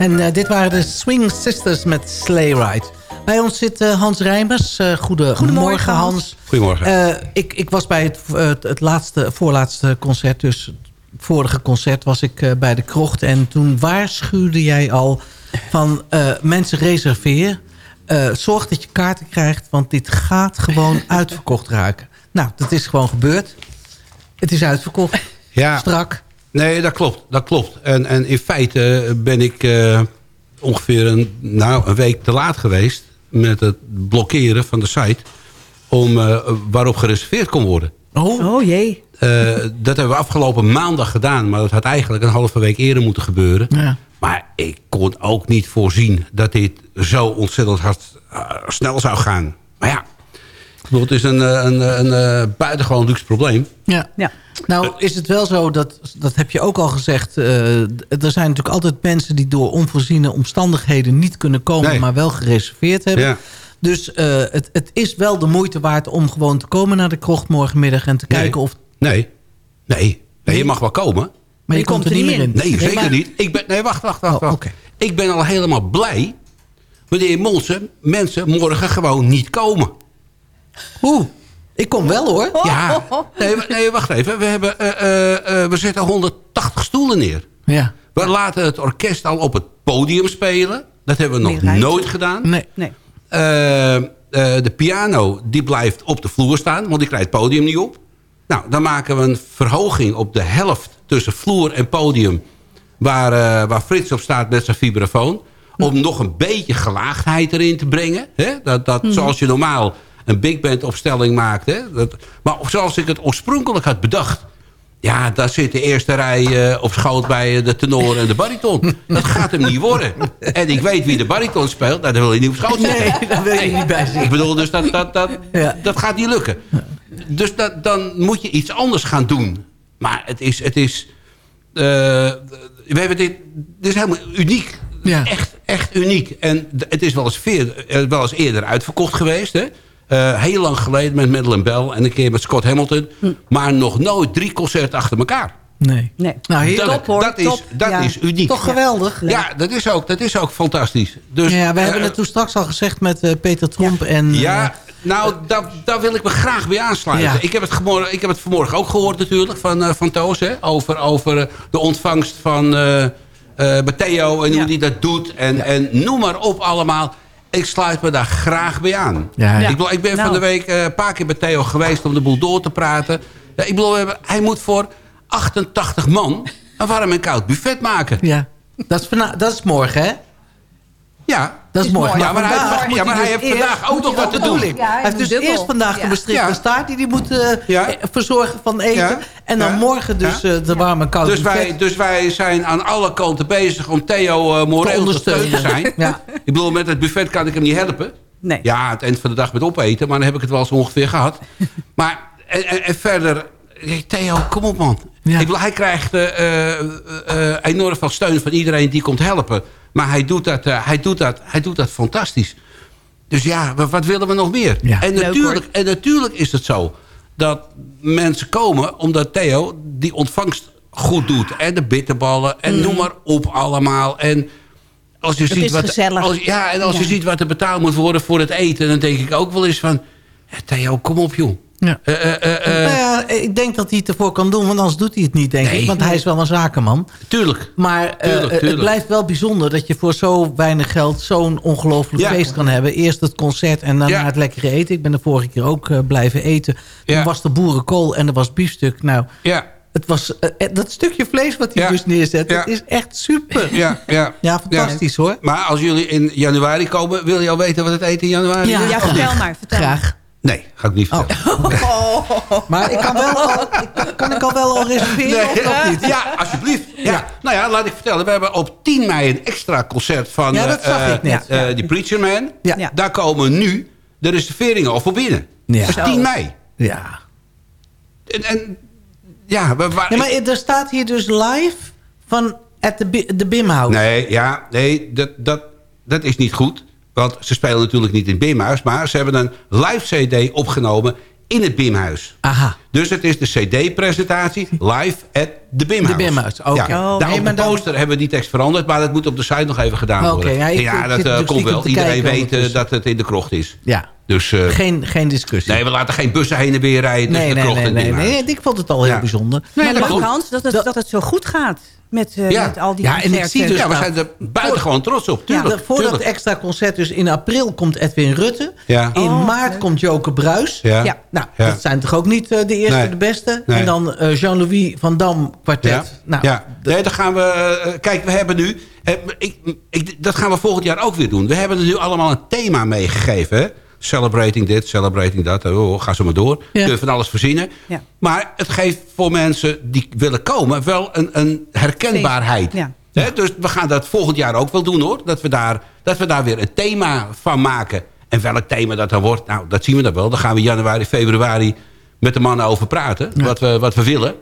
En eh, dit waren de Swing Sisters met Sleigh Ride. Bij ons zit eh, Hans Rijmers. Eh goedemorgen, Goedemorgen, Hans. Goedemorgen. Eh, ik, ik was bij het, het, het laatste, voorlaatste concert, dus het vorige concert was ik eh, bij de krocht. En toen waarschuwde jij al van eh, mensen reserveer. Eh, zorg dat je kaarten krijgt, want dit gaat gewoon uitverkocht raken. Nou, dat is gewoon gebeurd. Het is uitverkocht. Ja. Strak. Nee, dat klopt. Dat klopt. En, en in feite ben ik eh, ongeveer een, nou, een week te laat geweest... met het blokkeren van de site... Om, eh, waarop gereserveerd kon worden. Oh, oh jee. Eh, dat hebben we afgelopen maandag gedaan. Maar dat had eigenlijk een halve week eerder moeten gebeuren. Ja. Maar ik kon ook niet voorzien dat dit zo ontzettend hard snel zou gaan. Maar ja, bedoel, het is een, eh, een, een, een buitengewoon luxe probleem. Ja. Ja. Nou is het wel zo, dat, dat heb je ook al gezegd... eh, er zijn natuurlijk altijd mensen die door onvoorziene omstandigheden niet kunnen komen... Nee. maar wel gereserveerd hebben. Ja. Dus eh, het, het is wel de moeite waard om gewoon te komen naar de krocht morgenmiddag... en te Nee. kijken of... Nee, nee. nee je mag wel komen. Maar je, komt er niet meer in. Nee, zeker maar- niet. Ik ben, nee, wacht, wacht, wacht. Oh, wacht. Ik ben al helemaal blij... wanneer mensen, mensen morgen gewoon niet komen. Oeh, ik kom wel hoor. Ja, nee, nee wacht even. We, hebben, eh, eh, eh, we zetten 180 stoelen neer. Ja. We laten het orkest al op het podium spelen. Dat hebben we nog nooit gedaan. Nee. Nee. De piano die blijft op de vloer staan, want die krijgt het podium niet op. Nou, dan maken we een verhoging op de helft tussen vloer en podium... waar, waar Frits op staat met zijn vibrafoon... om nog een beetje gelaagdheid erin te brengen. Hè? Dat, dat, Zoals je normaal een big band opstelling maakt. Hè? Dat, maar zoals ik het oorspronkelijk had bedacht... Ja, daar zit de eerste rij eh, op schoot bij eh, de tenor en de bariton. Dat gaat hem niet worden. En ik weet wie de bariton speelt. Nou, daar wil je niet op schoot zitten. Nee, daar wil je niet bij zitten. Ik bedoel, dus dat, dat, dat, Ja. dat gaat niet lukken. Dus dat, dan moet je iets anders gaan doen. Maar het is... Het is eh, we hebben dit, dit is helemaal uniek. Ja. Echt, echt uniek. En het is wel eens, veer, wel eens eerder uitverkocht geweest. Hè? Eh, heel lang geleden met Madeleine Bell en een keer met Scott Hamilton. Maar nog nooit drie concerten achter elkaar. Nee. Nee. Nou, heerlijk. Dat, Top, hoor. dat, is, Top. dat Ja. is uniek. Toch geweldig. Ja, dat is ook, dat is ook fantastisch. Dus, ja, we eh, hebben het toen straks al gezegd met eh, Peter Tromp en... Ja, nou, daar, daar wil ik me graag bij aansluiten. Ja. Ik, heb het gemor- ik heb het vanmorgen ook gehoord natuurlijk van, eh, van Toos. Hè, over over de ontvangst van eh eh, Matteo en hoe Ja. die dat doet. En, en noem maar op allemaal. Ik sluit me daar graag bij aan. Ja. Ik, bedoel, ik ben van Nou. de week eh, een paar keer bij Theo geweest om de boel door te praten. Ja, ik bedoel, we hebben- hij moet voor 88 man een warm en koud buffet maken. Ja. Dat is, dat is morgen, hè? Ja, Dat is morgen. Ja, maar hij, vandaag moet ja, maar hij dus heeft eerst- vandaag ook nog wat te dat doen. hij hij heeft dus eerst vandaag een bestrikte Ja. staart die hij moet eh, Ja. eh, verzorgen van eten. Ja. En dan Ja. morgen dus Ja. eh, de warme koude Dus wij, dus wij zijn aan alle kanten bezig om Theo uh, moreel te steun te ondersteunen. zijn. Ja. Ik bedoel, met het buffet kan ik hem niet helpen. Nee. Ja, aan het eind van de dag met opeten, maar dan heb ik het wel eens ongeveer gehad. Maar en, en, en verder, hey, Theo, kom op man. Ja. Ik bedoel, hij krijgt eh, eh, eh, enorm veel steun van iedereen die komt helpen. Maar hij doet dat, eh, hij doet dat, hij doet dat fantastisch. Dus ja, wa- wat willen we nog meer? Ja. En, natuurlijk, en natuurlijk is het zo dat mensen komen omdat Theo die ontvangst goed doet. En de bitterballen en noem maar op allemaal. En als je Het ziet is wat, gezellig. Als, ja, en als je ziet wat er betaald moet worden voor het eten... dan denk ik ook wel eens van... "Ja, Theo, kom op joh. Ja. Eh, eh, eh, Nou ja, ik denk dat hij het ervoor kan doen, want anders doet hij het niet, denk Nee. ik. Want hij is wel een zakenman. tuurlijk. Maar eh, Tuurlijk, het blijft wel bijzonder dat je voor zo weinig geld zo'n ongelooflijk Ja. feest kan hebben. Eerst het concert en daarna Ja. het lekkere eten. Ik ben de vorige keer ook blijven eten. Toen Ja. was de boerenkool en er was biefstuk. Nou, Ja, het was, dat stukje vlees wat hij Ja. dus neerzet, Ja. dat is echt super. ja, ja. Ja, fantastisch hoor. Maar als jullie in januari komen... wil je al weten wat het eten in januari Ja. is? Ja, vertel maar. Vertel Graag. Nee, ga ik niet vertellen. Maar ik kan, wel al, ik, kan ik al wel al reserveren of nog niet? Ja, alsjeblieft. Ja. Nou ja, laat ik vertellen. We hebben op 10 mei een extra concert van Ja, dat eh, zag ik eh, net. eh, die Preacher Man. Ja. Ja. Daar komen nu de reserveringen al voor binnen. Ja. Dat is 10 mei. Ja. En, en ja, we, waar, ja, maar er staat hier dus live van at de Bimhouse. Nee, ja, nee dat, dat, dat is niet goed. Want ze spelen natuurlijk niet in Bimhuis. Maar ze hebben een live cd opgenomen in het Bimhuis. Aha. Dus het is de cd-presentatie live at the Bimhuis. De Bimhuis, oké. Ja. Oh, nee, op maar de dan- poster hebben we die tekst veranderd... maar dat moet op de site nog even gedaan Oké, worden. ja, ik- ik dat eh, natuurlijk komt wel. Iedereen kijken weet eh, dat het in de krocht is. Ja. Dus, eh, Geen, geen discussie. nee, we laten geen bussen heen en weer rijden Nee, de nee, nee, nee, nee. Ik vond het al heel Ja. bijzonder. Maar leuk, klopt. Hans, dat het, dat het zo goed gaat met, eh, Ja. met al die Ja, en ik concerten. zie dus Ja, we zijn er buitengewoon trots op. Ja, Tuurlijk, voor dat tuurlijk. extra concert, dus in april komt Edwin Rutte. Ja. In Oh, maart komt Joke Bruis. Ja. Ja. Nou, Ja. dat zijn toch ook niet eh, de eerste, Nee. de beste. Nee. En dan eh, Jean-Louis van Dam kwartet. Ja, Nou, ja. Nee, dan gaan we... kijk, we hebben nu... ik, ik, dat gaan we volgend jaar ook weer doen. We hebben er nu allemaal een thema meegegeven. Celebrating dit, celebrating dat. Oh, ga zo maar door. Ja. Kun je van alles verzinnen. Ja. Maar het geeft voor mensen die willen komen... wel een, een herkenbaarheid. Ja. Hè, Dus we gaan dat volgend jaar ook wel doen, hoor. Dat we daar, dat we daar weer een thema van maken. En welk thema dat dan wordt, nou, dat zien we dan wel. Daar gaan we januari, februari met de mannen over praten. Wat, we, wat we willen.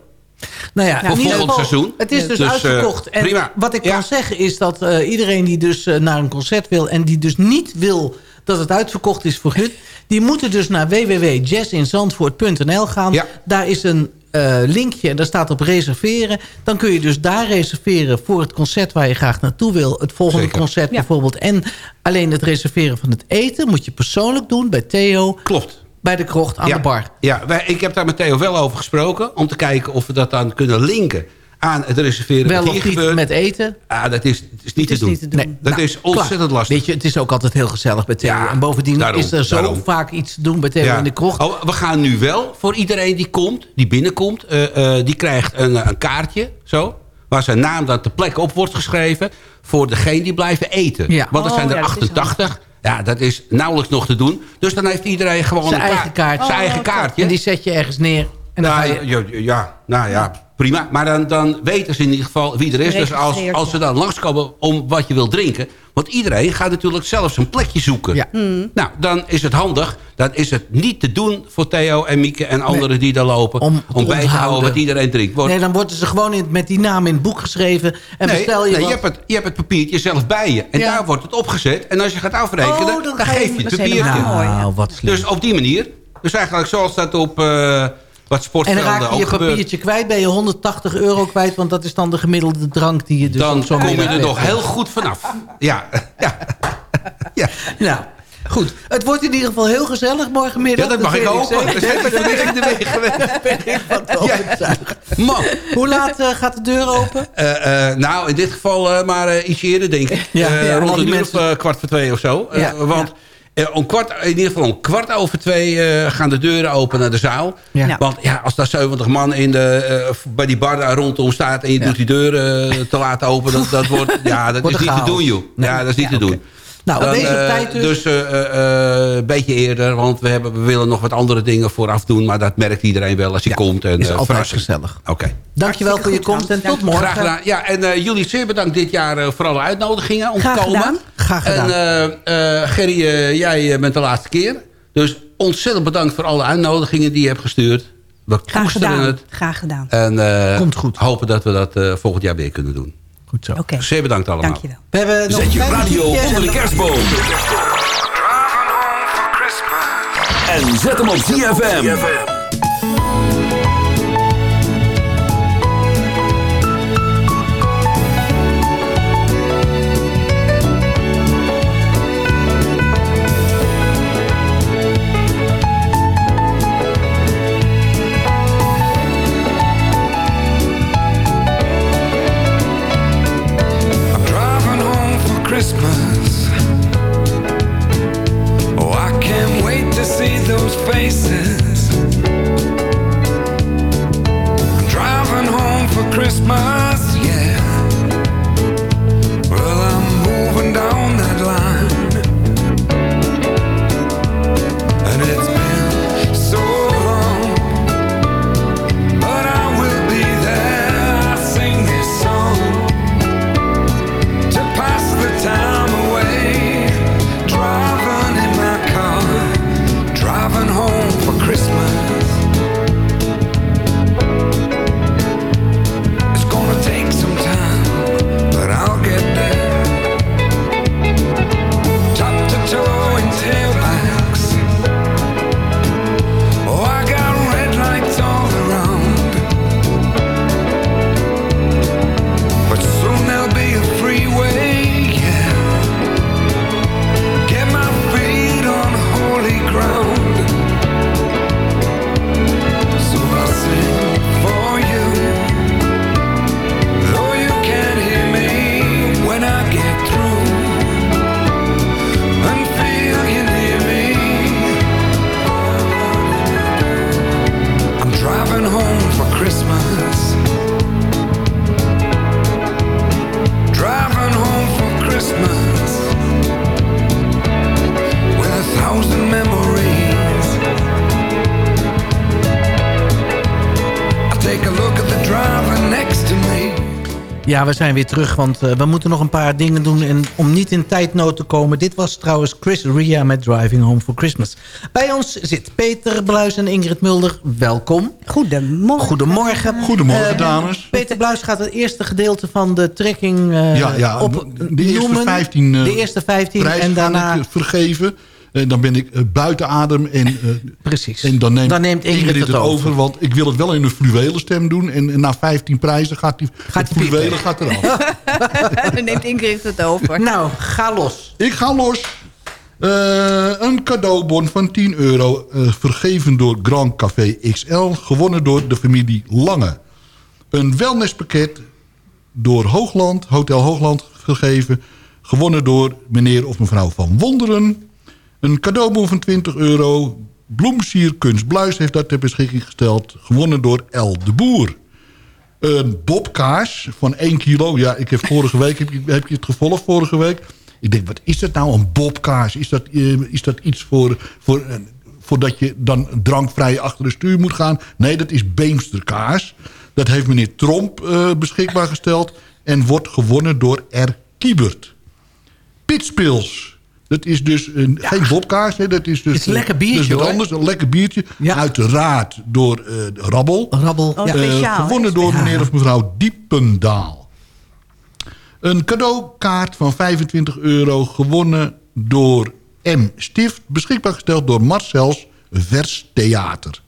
Nou ja, Voor volgend seizoen. Het is dus, Dus, eh, uitverkocht. En prima. wat ik Ja. kan zeggen is dat eh, iedereen die dus eh, naar een concert wil... en die dus niet wil dat het uitverkocht is voor hun... die moeten dus naar www.jazzinzandvoort.nl gaan. Ja. Daar is een eh, linkje en daar staat op reserveren. Dan kun je dus daar reserveren voor het concert waar je graag naartoe wil. Het volgende Zeker. concert bijvoorbeeld. En alleen het reserveren van het eten moet je persoonlijk doen bij Theo. Klopt. Bij de krocht aan ja, de bar. Ja, wij, ik heb daar met Theo wel over gesproken. Om te kijken of we dat dan kunnen linken aan het reserveren. Wel of niet met eten. Ah, dat is, het is niet, Het te, is doen. niet te doen. Nee, dat Nou, is ontzettend klaar. lastig. Weet je, het is ook altijd heel gezellig bij Theo. Ja, en bovendien daarom, is er zo daarom. vaak iets te doen bij Theo Ja. in de krocht. Oh, we gaan nu wel voor iedereen die komt, die binnenkomt... eh, eh, die krijgt een, eh, een kaartje, zo... waar zijn naam dan ter plekke op wordt geschreven... voor degene die blijven eten. Ja. Want er Oh, zijn er ja, dat is 88. Ja, dat is nauwelijks nog te doen. Dus dan heeft iedereen gewoon Zijn een eigen kaartje. Zijn eigen Oh, kaartje. En die zet je ergens neer. En dan Nou, ga je... ja, ja, ja, nou ja, prima. Maar dan, dan weten ze in ieder geval wie er is. Dus als, als ze dan langskomen om wat je wil drinken... want iedereen gaat natuurlijk zelf zijn plekje zoeken. Ja. Nou, dan is het handig. Dan is het niet te doen voor Theo en Mieke en anderen die daar lopen... Om bij te houden wat iedereen drinkt. Wordt- Nee, dan worden ze gewoon in, met die naam in het boek geschreven. En nee, bestel je nee, wat. je, hebt het, je hebt het papiertje zelf bij je. En Ja. daar wordt het opgezet. En als je gaat afrekenen, Oh, dan, geef je het dat is papiertje. Nou, wat slim. Dus op die manier. Dus eigenlijk zoals dat op eh, wat en sportvelden dan raak je ook je gebeurt. papiertje kwijt, ben je 180 euro kwijt... want dat is dan de gemiddelde drank die je dus dan kom je er nog heel goed vanaf. Ja, ja. ja. Nou, goed. Het wordt in ieder geval heel gezellig morgenmiddag. Ja, dat mag ik hopen. We zijn niks in de week geweest. Overtuigen. Man. Hoe laat eh, gaat de deur open? Eh, eh, nou, in dit geval maar ietsje eerder, denk ik. Ja, ja, rond uur mensen- of kwart voor twee of zo. Ja, want om kwart, in ieder geval om kwart over twee eh, gaan de deuren open naar de zaal. Ja. Want ja, als daar 70 man in de, eh, bij die bar daar rondom staat... en je Ja. doet die deur eh, te laten open, dat, dat, wordt, ja, dat Wordt is niet te doen, joh. Nee. Ja, dat is niet Ja, te doen. Nou, op Dan, deze eh, tijd dus. Dus eh, eh, eh, een beetje eerder, want we, hebben, we willen nog wat andere dingen vooraf doen. Maar dat merkt iedereen wel als hij komt. En, is eh, altijd verrassing. gezellig. Oké. Dankjewel voor je komst en tot morgen. Graag gedaan. Ja, en eh, jullie zeer bedankt dit jaar voor alle uitnodigingen om Graag te komen. gedaan. Graag gedaan. En eh, eh, Gerry, jij bent de laatste keer. Dus ontzettend bedankt voor alle uitnodigingen die je hebt gestuurd. We Graag gedaan. het. Graag gedaan. En eh, Komt goed. hopen dat we dat eh, volgend jaar weer kunnen doen. Goed zo. Oké, Zeer bedankt allemaal. dankjewel. We hebben nog Zet je radio onder de kerstboom. En zet hem op ZFM. Ja, we zijn weer terug, want eh, we moeten nog een paar dingen doen... En om niet in tijdnood te komen. Dit was trouwens Chris Ria met Driving Home for Christmas. Bij ons zit Peter Bluis en Ingrid Mulder. Welkom. Goedemorgen. Goedemorgen. Goedemorgen, Eh, dames. Peter Bluis gaat het eerste gedeelte van de trekking eh, ja, ja, op de eerste noemen. 15, eh, de eerste 15 prijzen en daarna... vergeven. Eh, dan ben ik eh, buiten adem. En, eh, Precies. En dan neemt, Dan neemt Ingrid het het over. over. Want ik wil het wel in een fluwelen stem doen. En, en na 15 prijzen gaat die, gaat het fluwelen gaat eraf. Dan neemt Ingrid het over. Nou, ga los. Ik ga los. Eh, een cadeaubon van 10 euro. eh, vergeven door Grand Café XL. Gewonnen door de familie Lange. Een wellnesspakket door Hoogland, Hotel Hoogland vergeven. Gewonnen door meneer of mevrouw Van Wonderen. Een cadeaubon van 20 euro. Bloemsier Kunst Bluis heeft dat ter beschikking gesteld. Gewonnen door El de Boer. Een bobkaas van 1 kilo. Ja, ik heb vorige week heb je, het gevolgd vorige week. Ik denk, wat is dat nou, een bobkaas? Is dat, eh, is dat iets voor, voor, eh, voordat je dan drankvrij achter de stuur moet gaan? Nee, dat is Beemsterkaas. Dat heeft meneer Tromp eh, beschikbaar gesteld. En wordt gewonnen door R. Kiebert. Pitspils. Dat is dus een, geen bobkaas. Hè, dat is dus Het is een lekker biertje, dus wat hoor. anders, een lekker biertje. Uiteraard door eh, Rabbel. Rabbel. Oh, Eh, speciaal, gewonnen door meneer of mevrouw Diependaal. Een cadeaukaart van 25 euro gewonnen door M. Stift. Beschikbaar gesteld door Marcels Vers Theater.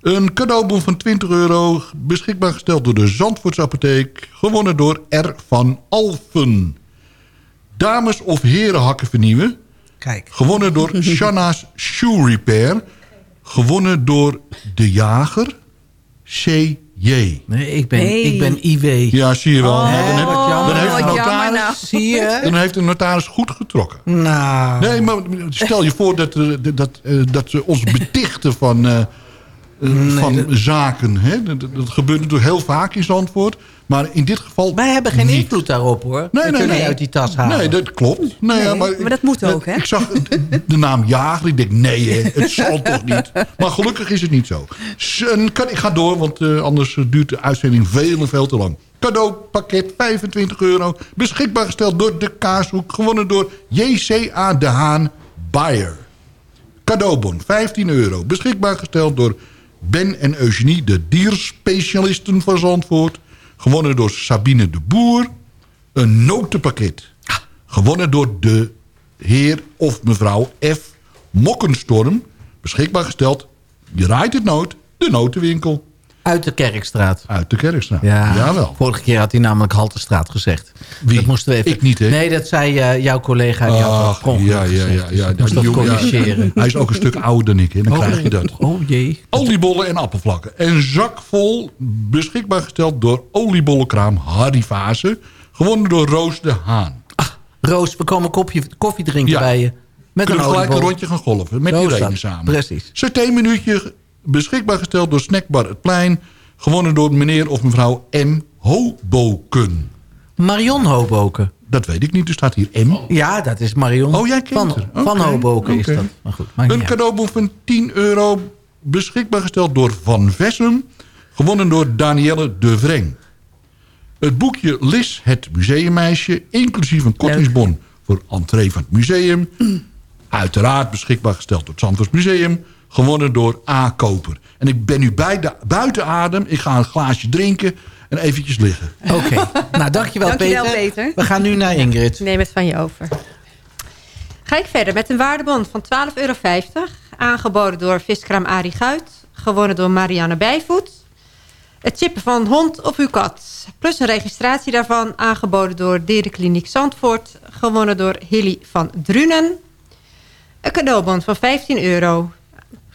Een cadeaubon van 20 euro. Beschikbaar gesteld door de Zandvoortse Apotheek. Gewonnen door R. van Alphen. Dames of heren hakken vernieuwen. Kijk. Gewonnen door Shanna's Shoe Repair. Gewonnen door De Jager. C.J. Nee, ik ben, ik ben IW. Ja, zie je wel. Oh, dan, heb, wat jammer. dan heeft de notaris, nou. Zie je? dan heeft de notaris goed getrokken. Nou. Nee, maar stel je voor dat, eh, dat, eh, dat ze ons betichten van, eh, van zaken. Hè? Dat, dat- dat gebeurt natuurlijk heel vaak in Zandvoort. Maar in dit geval Wij hebben geen niet. invloed daarop, hoor. Nee, We nee, kunnen nee. uit die tas halen. Nee, dat klopt. Nee, ja, maar, maar dat moet ook, hè? Ik zag de naam Jager. Ik denk, nee, hè, het zal toch niet. Maar gelukkig is het niet zo. Ik ga door, want eh, anders duurt de uitzending veel en veel te lang. Cadeaupakket 25 euro. Beschikbaar gesteld door de Kaashoek. Gewonnen door JCA De Haan Bayer. Cadeaubon 15 euro. Beschikbaar gesteld door Ben en Eugenie, de dierspecialisten van Zandvoort. Gewonnen door Sabine de Boer. Een notenpakket. Gewonnen door de heer of mevrouw F. Mokkenstorm. Beschikbaar gesteld, je raait het noot, de notenwinkel. Uit de Kerkstraat. Uit de Kerkstraat. Ja, Jawel. vorige keer had hij namelijk Haltestraat gezegd. Wie? Dat moesten we even... Ik niet, hè? Nee, dat zei eh, jouw collega. Die Ach, ja, ja, ja. Dus ja, moest dat corrigeren. Hij is ook een stuk ouder dan ik, hè. dan Oh, krijg je dat. Oh jee. Oliebollen en appelvlakken. Een zak vol, beschikbaar gesteld door oliebollenkraam Harry Vase. Gewonnen door Roos de Haan. Roos, we komen kopje, koffie drinken Ja. bij je. Met Kunnen een we gelijk een rondje gaan golven. Met Irene staat- samen. Precies. minuutje beschikbaar gesteld door Snackbar Het Plein. Gewonnen door meneer of mevrouw M. Hoboken. Marion Hoboken. Dat weet ik niet, er staat hier M. Ja, dat is Marion Oh, jij kent van, van Hoboken. Is dat. Maar goed, Een cadeaubon van 10 euro. Beschikbaar gesteld door Van Vessem. Gewonnen door Danielle de Vreng. Het boekje Lis, het museummeisje. Inclusief een kortingsbon voor entree van het museum. Uiteraard beschikbaar gesteld door het Zandvoort Museum. Gewonnen door A. Koper. En ik ben nu bij de, buiten adem. Ik ga een glaasje drinken en eventjes liggen. Oké, nou dankjewel, Dankjewel, Peter. Peter. We gaan nu naar Ingrid. Neem het van je over. Ga ik verder met een waardebon van 12,50 euro. Aangeboden door viskraam Arie Guit. Gewonnen door Marianne Bijvoet. Het chippen van hond of uw kat. Plus een registratie daarvan. Aangeboden door Dierenkliniek Zandvoort. Gewonnen door Hilly van Drunen. Een cadeaubon van 15 euro.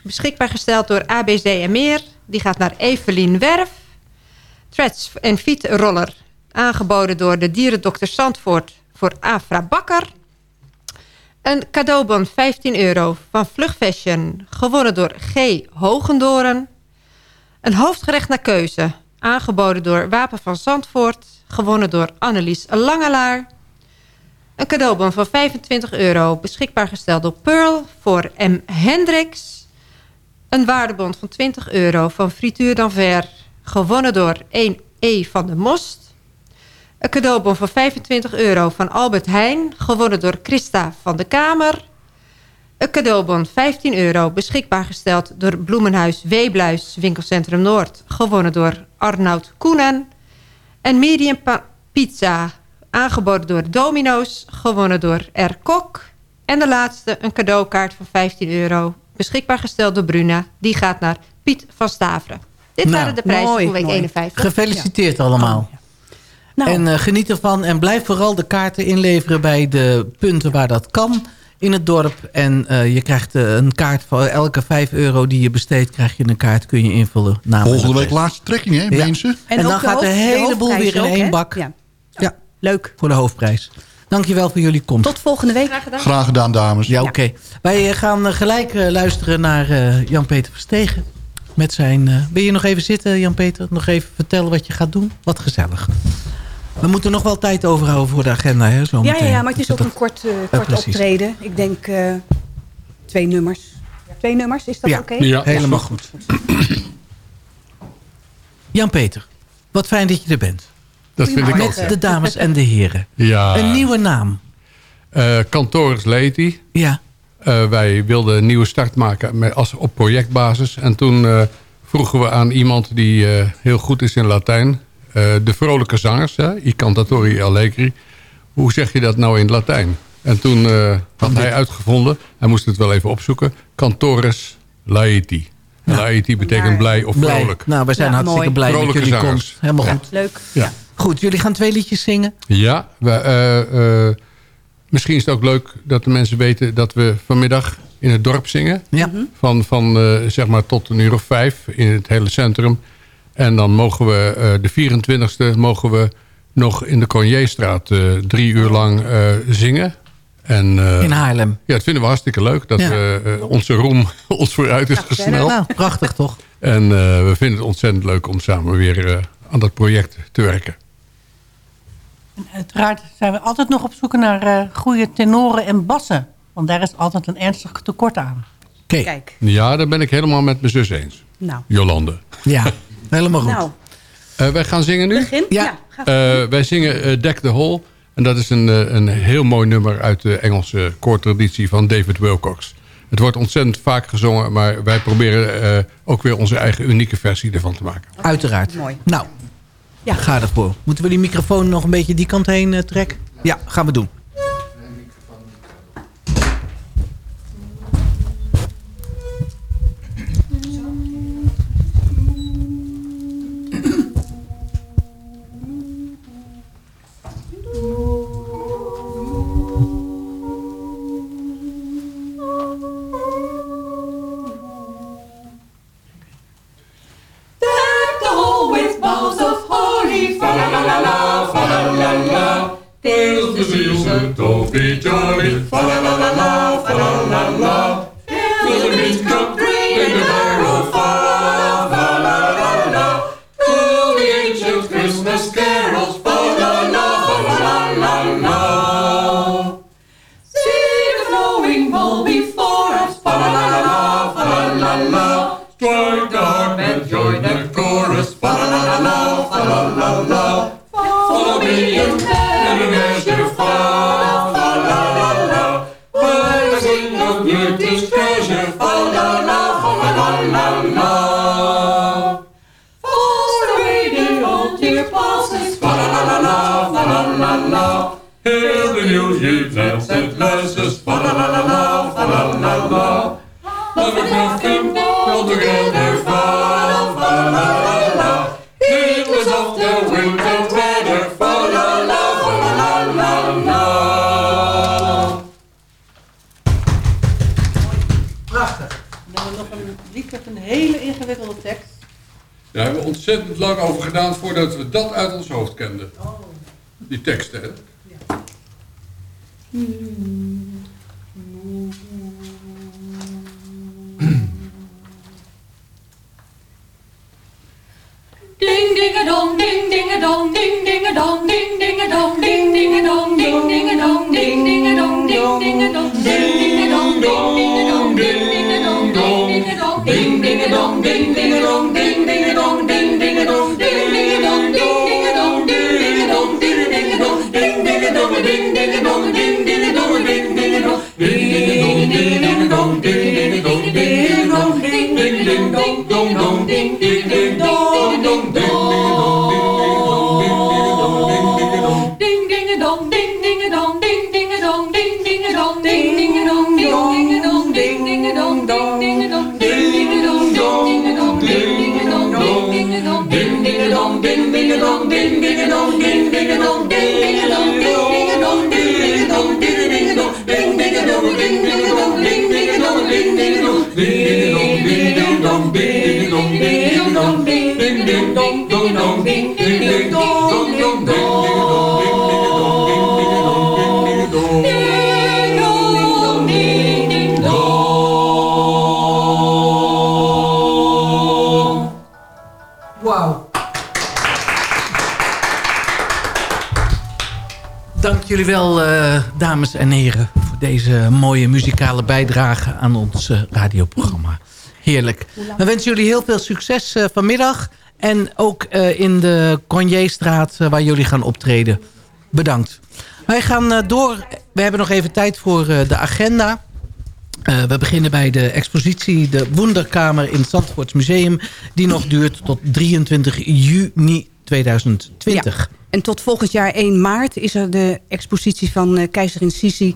Beschikbaar gesteld door ABZ en Meer. Die gaat naar Evelien Werf. Threads en Fiet Roller. Aangeboden door de dierendokter Zandvoort voor Afra Bakker. Een cadeaubon 15 euro van Vlug Fashion. Gewonnen door G. Hogendoren. Een hoofdgerecht naar keuze. Aangeboden door Wapen van Zandvoort. Gewonnen door Annelies Langelaar. Een cadeaubon van 25 euro. Beschikbaar gesteld door Pearl voor M. Hendricks. Een waardebond van 20 euro van Frituur Danver. Gewonnen door 1E van de Most. Een cadeaubon van 25 euro van Albert Heijn. Gewonnen door Christa van de Kamer. Een cadeaubon 15 euro beschikbaar gesteld door Bloemenhuis Weebluis Winkelcentrum Noord. Gewonnen door Arnoud Koenen. Een medium pizza aangeboden door Domino's. Gewonnen door R. Kok. En de laatste een cadeaukaart van 15 euro beschikbaar gesteld door Bruna. Die gaat naar Piet van Staveren. Dit nou, waren de prijzen mooi, voor week 51. Gefeliciteerd allemaal. Oh, nou. En eh, geniet ervan en blijf vooral de kaarten inleveren bij de punten waar dat kan in het dorp. En eh, je krijgt eh, een kaart voor elke 5 euro die je besteedt, krijg je een kaart, kun je invullen. Volgende week laatste trekking, hè, mensen? En, dan gaat de, hele heleboel weer in één bak. Ja. Leuk. Voor de hoofdprijs. Dankjewel voor jullie komst. Tot volgende week. Graag gedaan, Graag gedaan dames. Ja, oké. Wij eh, gaan eh, gelijk eh, luisteren naar Jan-Peter Verstegen. Met zijn, wil je nog even zitten, Jan-Peter? Nog even vertellen wat je gaat doen? Wat gezellig. We moeten nog wel tijd overhouden voor de agenda. Hè, zo ja, ja, ja, maar het is ook een kort, kort optreden. Ik denk twee nummers. Twee nummers, is dat oké? Ja, helemaal goed. Jan-Peter, wat fijn dat je er bent. Dat vind ik. Met de dames en de heren. Ja. Een nieuwe naam. Eh, uh, laeti. Ja. Eh, wij wilden een nieuwe start maken met, als, op projectbasis. En toen eh, vroegen we aan iemand die heel goed is in Latijn. de vrolijke zangers, hè? I Cantatori Allegri. Hoe zeg je dat nou in Latijn? En toen had hij uitgevonden, hij moest het wel even opzoeken. Cantores Laeti. Ja. Laeti betekent blij of vrolijk. Nou, we zijn hartstikke blij vrolijke met jullie zangers. Helemaal goed. Leuk. ja. Goed, jullie gaan twee liedjes zingen? Ja, eh, eh, misschien is het ook leuk dat de mensen weten dat we vanmiddag in het dorp zingen. Ja. Mhm. Van, van eh, zeg maar tot een uur of vijf in het hele centrum. En dan mogen we de 24e mogen we nog in de Conjeestraat drie uur lang zingen. En, in Haarlem. Ja, dat vinden we hartstikke leuk. Dat we, onze roem ons vooruit is ja, gesneld. Nou, prachtig toch? En we vinden het ontzettend leuk om samen weer aan dat project te werken. En uiteraard zijn we altijd nog op zoek naar uh, goede tenoren en bassen. Want daar is altijd een ernstig tekort aan. Kijk. Ja, daar ben ik helemaal met mijn zus eens. Nou. Jolande. Ja, helemaal goed. Nou. Uh, wij gaan zingen nu? Begin? Ja. ja eh, wij zingen Deck the Hall. En dat is een, een heel mooi nummer uit de Engelse koortraditie van David Wilcox. Het wordt ontzettend vaak gezongen, maar wij proberen ook weer onze eigen unieke versie ervan te maken. Uiteraard. Mooi. Nou, ja. Ga ervoor. Moeten we die microfoon nog een beetje die kant heen eh, trekken? Ja, gaan we doen. Die teksten, hè? Ja. Ding ding dinge dong, ding dinge dong, ding dinge dong, ding dinge dong, ding dinge dong, ding ding dong, ding ding dong, ding ding dong, ding ding dong, ding ding dong, ding ding dong, ding ding dong, ding ding dong, ding ding dong, ding dinge dong. Jullie wel, eh, dames en heren... voor deze mooie muzikale bijdrage aan ons eh, radioprogramma. Heerlijk. We wensen jullie heel veel succes eh, vanmiddag. En ook in de Conierstraat waar jullie gaan optreden. Bedankt. Wij gaan door. We hebben nog even tijd voor de agenda. We beginnen bij de expositie De Wonderkamer in het Zandvoorts Museum... die nog duurt tot 23 juni 2020. En tot volgend jaar 1 maart is er de expositie van eh, keizerin Sisi...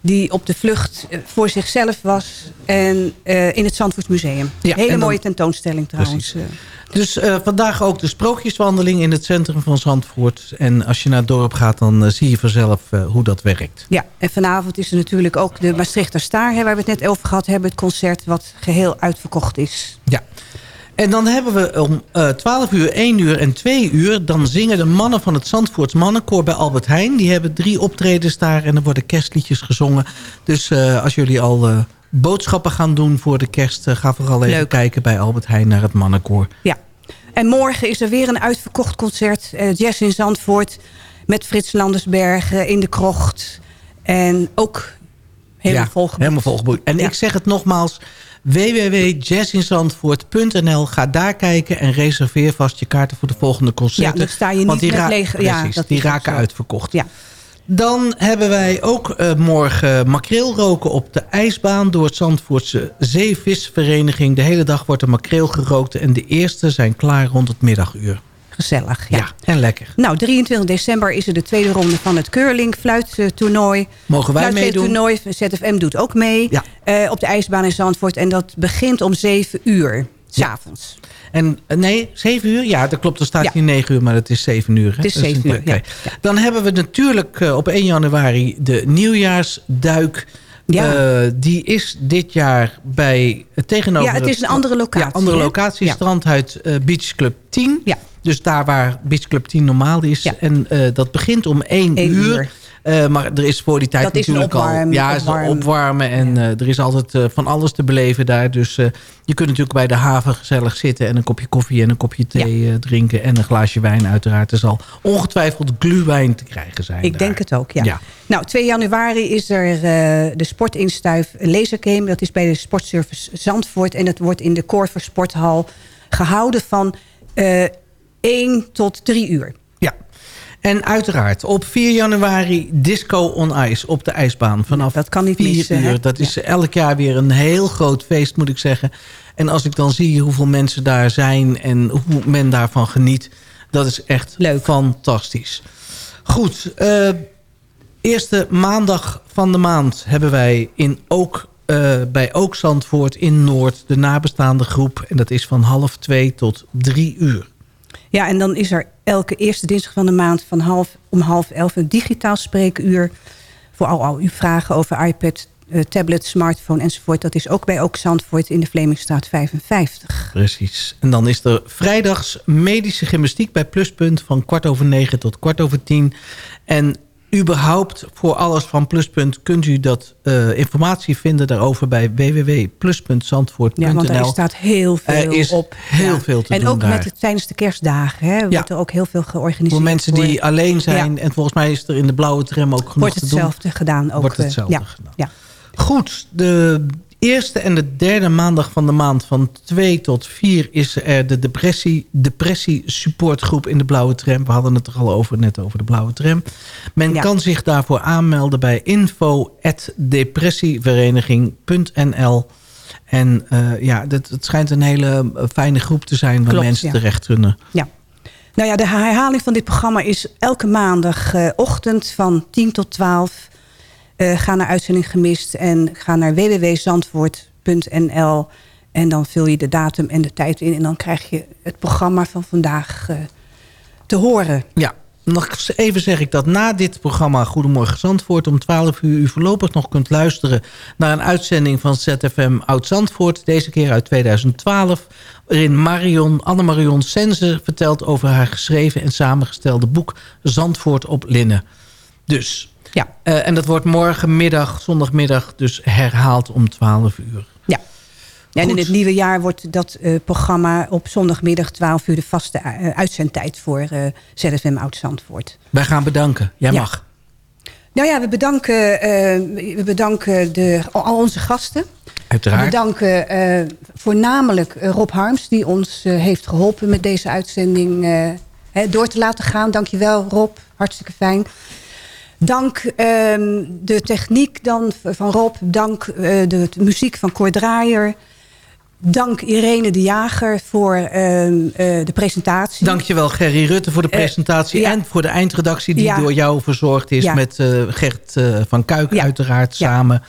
die op de vlucht eh, voor zichzelf was en eh, in het Zandvoorts Museum. Ja, Hele dan- mooie tentoonstelling trouwens. Precies. Dus vandaag ook de sprookjeswandeling in het centrum van Zandvoort. En als je naar het dorp gaat, dan zie je vanzelf hoe dat werkt. Ja, en vanavond is er natuurlijk ook de Maastrichter Staar... Hè, waar we het net over gehad hebben, het concert wat geheel uitverkocht is. Ja. En dan hebben we om eh 12 uur, 1 uur en 2 uur... dan zingen de mannen van het Zandvoorts Mannenkoor bij Albert Heijn. Die hebben drie optredens daar en er worden kerstliedjes gezongen. Dus eh, als jullie al eh, boodschappen gaan doen voor de kerst... eh, ga vooral even Leuk. kijken bij Albert Heijn naar het Mannenkoor. Ja. En morgen is er weer een uitverkocht concert. eh, Jazz in Zandvoort. Met Frits Landersbergen in de krocht. En ook helemaal ja, volgeboekt. Helemaal volgeboekt. En ik zeg het nogmaals, www.jazzinzandvoort.nl. Ga daar kijken en reserveer vast je kaarten voor de volgende concerten. Ja, dan sta je niet want die met ja, Precies, dat die raken zo. uitverkocht. Ja. Dan hebben wij ook eh, morgen makreel roken op de ijsbaan... door het Zandvoortse Zeevisvereniging. De hele dag wordt er makreel gerookt... en de eerste zijn klaar rond het middaguur. Gezellig, ja. en lekker. Nou, 23 december is er de tweede ronde van het Curling fluittoernooi. Mogen wij meedoen? toernooi, ZFM doet ook mee. eh, op de ijsbaan in Zandvoort. En dat begint om 7 uur, s'avonds. En eh, nee, 7 uur? Ja, dat klopt. Er staat Ja. hier 9 uur, maar het is 7 uur. Hè? Het is Dat een 7 uur, ja. Dan hebben we natuurlijk eh, op 1 januari de nieuwjaarsduik. Ja. Die is dit jaar bij tegenover... Ja, het is een andere locatie, Ja, andere locatie. Ja. Strandhuis eh, Beach Club 10. Ja. Dus daar waar Beach Club 10 normaal is. En eh, dat begint om 1 Eén uur. uur. Eh, maar er is voor die tijd Dat natuurlijk al... Ja, is opwarmen. En eh, er is altijd van alles te beleven daar. Dus je kunt natuurlijk bij de haven gezellig zitten... en een kopje koffie en een kopje thee drinken... en een glaasje wijn uiteraard. Er zal ongetwijfeld gluwijn te krijgen zijn Ik daar. denk het ook, ja. Ja. Nou, 2 januari is er de sportinstuif lasergame. Dat is bij de Sportservice Zandvoort. En dat wordt in de Corver Sporthal gehouden van 1 tot 3 uur. Ja. En uiteraard op 4 januari Disco on Ice op de ijsbaan. Vanaf dat kan niet 4 missen, uur. hè? Dat is elk jaar weer een heel groot feest, moet ik zeggen. En als ik dan zie hoeveel mensen daar zijn en hoe men daarvan geniet... dat is echt Leuk. fantastisch. Goed, eh, eerste maandag van de maand hebben wij in ook, eh, bij Ook Zandvoort in Noord... de nabestaande groep. En dat is van half twee tot drie uur. Ja, en dan is er elke eerste dinsdag van de maand van half, om half elf een digitaal spreekuur. Voor al, uw vragen over iPad, eh, tablet, smartphone enzovoort. Dat is ook bij Ook Zandvoort in de Vlemingstraat 55. Precies. En dan is er vrijdags medische gymnastiek bij Pluspunt... van kwart over negen tot kwart over tien. En überhaupt voor alles van Pluspunt... kunt u dat eh, informatie vinden daarover bij www.plus.zandvoort.nl. Ja, want er staat heel veel Er is op. heel Ja. veel te en doen ook daar. met het, tijdens de kerstdagen hè, wordt er ook heel veel georganiseerd. Voor mensen die voor- alleen zijn. Ja. En volgens mij is er in de blauwe tram ook genoeg Wordt te doen. hetzelfde gedaan. Ook, Wordt eh, hetzelfde ja. gedaan. Ja. Goed, de eerste en de derde maandag van de maand van 2 tot 4 is er de depressie, depressie supportgroep in de blauwe tram. We hadden het er al over, net over de blauwe tram. Men Ja. kan zich daarvoor aanmelden bij info.depressievereniging.nl En eh, ja, dat, het schijnt een hele fijne groep te zijn waar Klopt, mensen ja. terecht kunnen. Ja. Nou ja, de herhaling van dit programma is elke maandagochtend van 10 tot 12. Eh, ga naar Uitzending Gemist en ga naar www.zandvoort.nl. En dan vul je de datum en de tijd in. En dan krijg je het programma van vandaag eh, te horen. Ja, nog even zeg ik dat na dit programma Goedemorgen Zandvoort... om 12 uur u voorlopig nog kunt luisteren... naar een uitzending van ZFM Oud-Zandvoort. Deze keer uit 2012. Waarin Marion, Anne-Marion Sense vertelt over haar geschreven... en samengestelde boek Zandvoort op Linnen. Dus, ja. Eh, en dat wordt morgenmiddag, zondagmiddag... dus herhaald om 12 uur. Ja. Ja, en in het nieuwe jaar wordt dat eh, programma op zondagmiddag 12 uur de vaste eh, uitzendtijd voor ZFM Oud-Zandvoort. Wij gaan bedanken. Jij Ja. mag. Nou ja, we bedanken, we bedanken de, al onze gasten. Uiteraard. We bedanken voornamelijk Rob Harms... die ons heeft geholpen met deze uitzending hè, door te laten gaan. Dankjewel Rob, hartstikke fijn. Dank ehm, de techniek dan van Rob. Dank eh, de, de muziek van Cor Draaier. Dank Irene de Jager voor ehm, eh, de presentatie. Dankjewel Gerry Rutte voor de Eh, presentatie... ja. en voor de eindredactie die Ja. door jou verzorgd is... Ja. met Gert van Kuik uiteraard samen.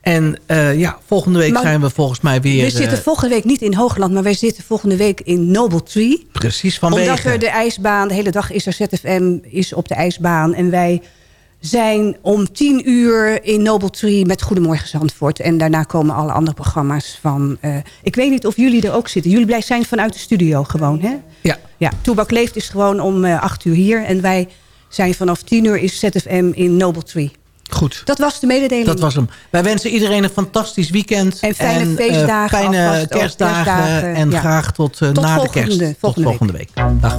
En ja, volgende week Maar zijn we volgens mij weer... we zitten volgende week niet in Hoogland, maar wij zitten volgende week in Noble Tree. precies vanwege... Omdat de ijsbaan, de hele dag is er ZFM, is op de ijsbaan. En wij zijn om tien uur in Noble Tree met Goedemorgen Zandvoort. En daarna komen alle andere programma's van... eh, ik weet niet of jullie er ook zitten. Jullie blij zijn vanuit de studio gewoon, hè? Ja. Ja, Toebak Leeft is gewoon om eh, acht uur hier. En wij zijn vanaf tien uur is ZFM in Noble Tree. Goed. Dat was de mededeling. Dat was hem. Wij wensen iedereen een fantastisch weekend. En fijne eh, feestdagen fijne alvast ook, kerstdagen. kerstdagen, en ja. graag tot, Tot na volgende- de kerst. volgende tot volgende week. Dag.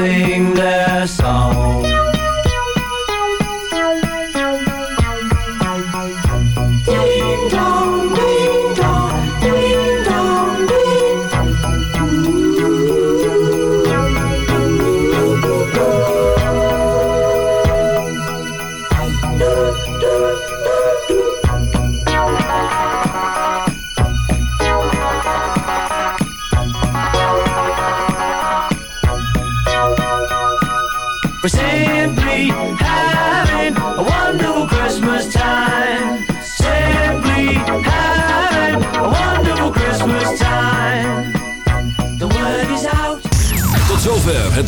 sing that